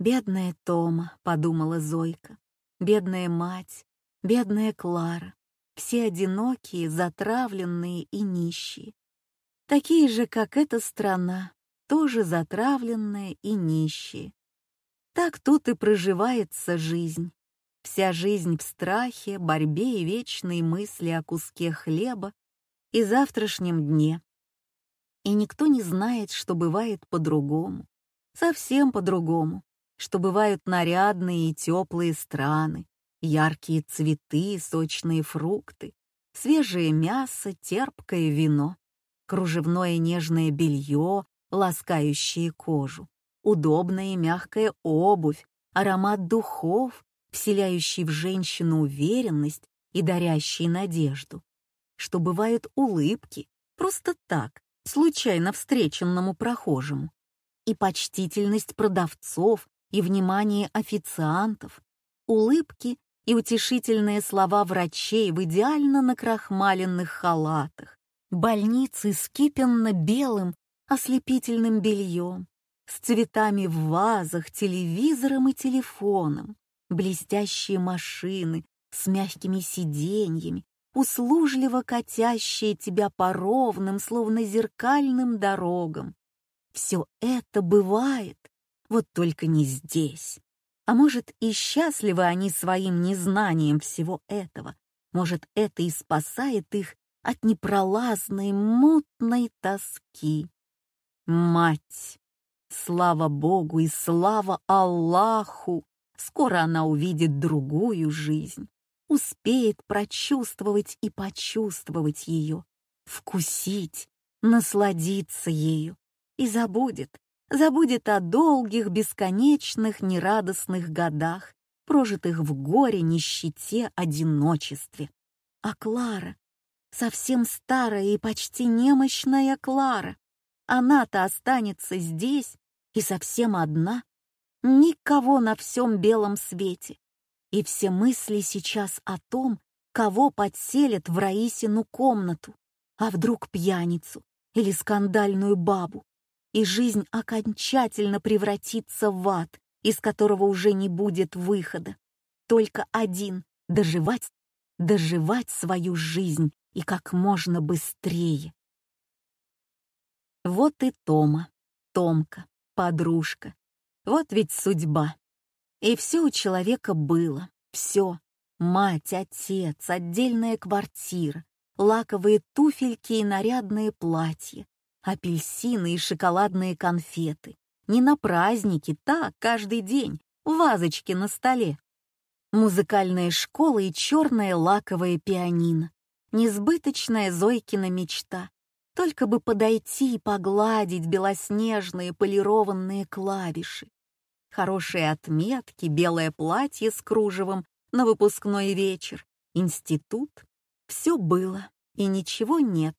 «Бедная Тома», — подумала Зойка, — «бедная мать, бедная Клара, все одинокие, затравленные и нищие, такие же, как эта страна, тоже затравленные и нищие. Так тут и проживается жизнь, Вся жизнь в страхе, борьбе и вечной мысли о куске хлеба и завтрашнем дне. И никто не знает, что бывает по-другому, совсем по-другому, что бывают нарядные и теплые страны, яркие цветы, сочные фрукты, свежее мясо, терпкое вино, кружевное нежное белье, ласкающее кожу, удобная и мягкая обувь, аромат духов, вселяющий в женщину уверенность и дарящий надежду, что бывают улыбки, просто так, случайно встреченному прохожему, и почтительность продавцов, и внимание официантов, улыбки и утешительные слова врачей в идеально накрахмаленных халатах, больницы с кипенно-белым ослепительным бельем, с цветами в вазах, телевизором и телефоном, блестящие машины с мягкими сиденьями, услужливо катящие тебя по ровным, словно зеркальным дорогам. Все это бывает, вот только не здесь. А может, и счастливы они своим незнанием всего этого. Может, это и спасает их от непролазной мутной тоски. Мать! Слава Богу и слава Аллаху! Скоро она увидит другую жизнь, успеет прочувствовать и почувствовать ее, вкусить, насладиться ею и забудет, забудет о долгих, бесконечных, нерадостных годах, прожитых в горе, нищете, одиночестве. А Клара, совсем старая и почти немощная Клара, она-то останется здесь и совсем одна, Никого на всем белом свете. И все мысли сейчас о том, кого подселят в Раисину комнату, а вдруг пьяницу или скандальную бабу. И жизнь окончательно превратится в ад, из которого уже не будет выхода. Только один — доживать, доживать свою жизнь и как можно быстрее. Вот и Тома, Томка, подружка, вот ведь судьба. И все у человека было, все. Мать, отец, отдельная квартира, лаковые туфельки и нарядные платья, апельсины и шоколадные конфеты. Не на праздники, так, каждый день, вазочки на столе. Музыкальная школа и черное лаковое пианино. Несбыточная Зойкина мечта. Только бы подойти и погладить белоснежные полированные клавиши хорошие отметки, белое платье с кружевом на выпускной вечер, институт. Все было, и ничего нет.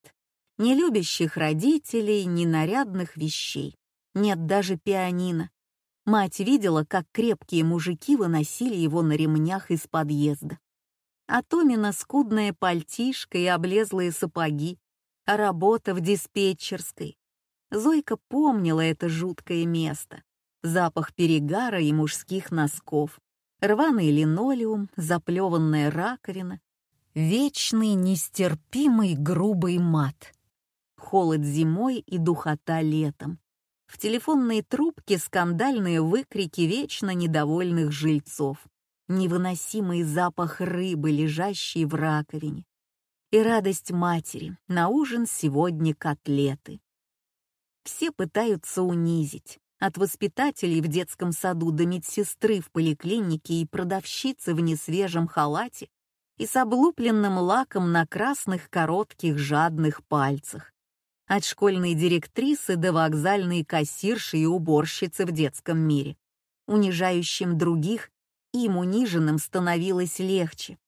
Ни любящих родителей, ни нарядных вещей. Нет даже пианино. Мать видела, как крепкие мужики выносили его на ремнях из подъезда. А Томина скудная пальтишко и облезлые сапоги, работа в диспетчерской. Зойка помнила это жуткое место запах перегара и мужских носков, рваный линолеум, заплеванная раковина, вечный нестерпимый грубый мат, холод зимой и духота летом. В телефонной трубке скандальные выкрики вечно недовольных жильцов. невыносимый запах рыбы, лежащей в раковине, и радость матери на ужин сегодня котлеты. Все пытаются унизить, от воспитателей в детском саду до медсестры в поликлинике и продавщицы в несвежем халате и с облупленным лаком на красных коротких жадных пальцах. От школьной директрисы до вокзальной кассирши и уборщицы в детском мире. Унижающим других, им униженным становилось легче.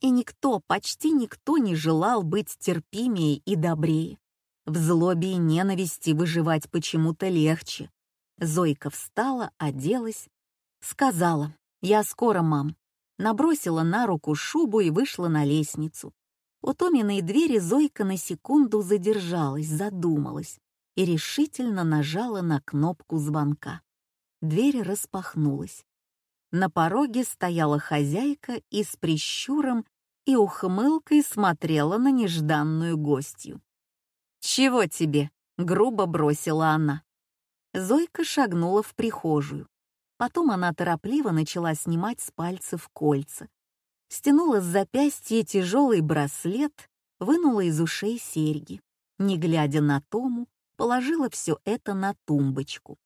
И никто, почти никто не желал быть терпимее и добрее. В злобе и ненависти выживать почему-то легче. Зойка встала, оделась, сказала «Я скоро, мам» набросила на руку шубу и вышла на лестницу. У Томиной двери Зойка на секунду задержалась, задумалась и решительно нажала на кнопку звонка. Дверь распахнулась. На пороге стояла хозяйка и с прищуром и ухмылкой смотрела на нежданную гостью. «Чего тебе?» — грубо бросила она. Зойка шагнула в прихожую. Потом она торопливо начала снимать с пальцев кольца. Стянула с запястья тяжелый браслет, вынула из ушей серьги. Не глядя на Тому, положила все это на тумбочку.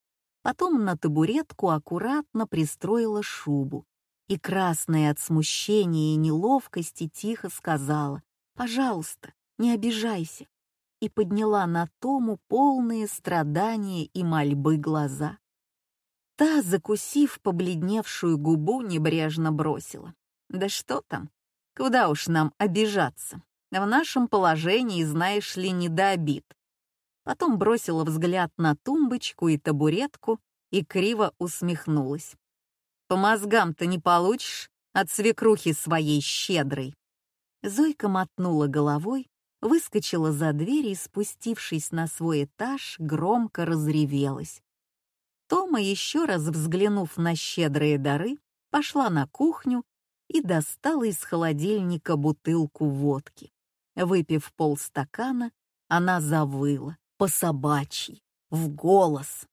Потом на табуретку аккуратно пристроила шубу. И красная от смущения и неловкости тихо сказала «Пожалуйста, не обижайся» и подняла на Тому полные страдания и мольбы глаза. Та, закусив побледневшую губу, небрежно бросила. «Да что там? Куда уж нам обижаться? В нашем положении, знаешь ли, не до обид». Потом бросила взгляд на тумбочку и табуретку и криво усмехнулась. «По мозгам-то не получишь от свекрухи своей щедрой». Зойка мотнула головой, выскочила за дверь и, спустившись на свой этаж, громко разревелась. Тома, еще раз взглянув на щедрые дары, пошла на кухню и достала из холодильника бутылку водки. Выпив полстакана, она завыла, по собачьи, в голос.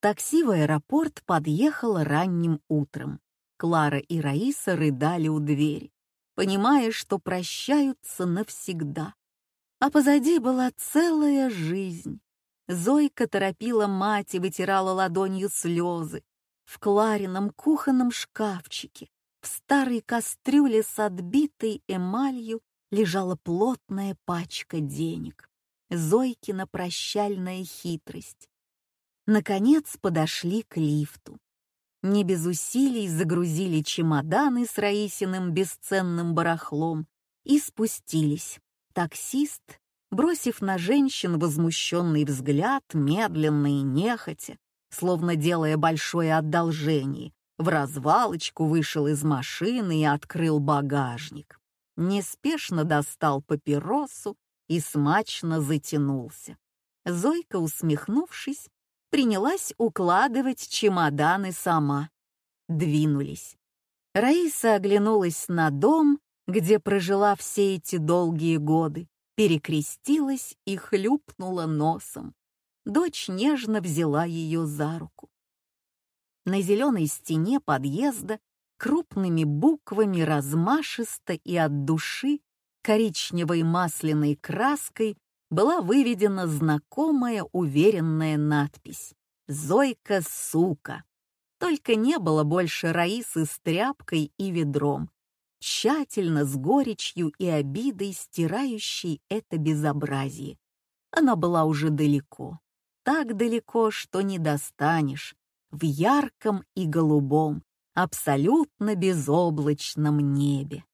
Такси в аэропорт подъехало ранним утром. Клара и Раиса рыдали у двери, понимая, что прощаются навсегда. А позади была целая жизнь. Зойка торопила мать и вытирала ладонью слезы. В Кларином кухонном шкафчике, в старой кастрюле с отбитой эмалью лежала плотная пачка денег. Зойкина прощальная хитрость. Наконец подошли к лифту. Не без усилий загрузили чемоданы с Раисиным бесценным барахлом и спустились. Таксист бросив на женщин возмущенный взгляд, медленно и нехотя, словно делая большое одолжение, в развалочку вышел из машины и открыл багажник. Неспешно достал папиросу и смачно затянулся. Зойка, усмехнувшись, принялась укладывать чемоданы сама. Двинулись. Раиса оглянулась на дом, где прожила все эти долгие годы, перекрестилась и хлюпнула носом. Дочь нежно взяла ее за руку. На зеленой стене подъезда крупными буквами размашисто и от души коричневой масляной краской была выведена знакомая уверенная надпись «Зойка, сука». Только не было больше Раисы с тряпкой и ведром, тщательно, с горечью и обидой стирающей это безобразие. Она была уже далеко, так далеко, что не достанешь, в ярком и голубом, абсолютно безоблачном небе.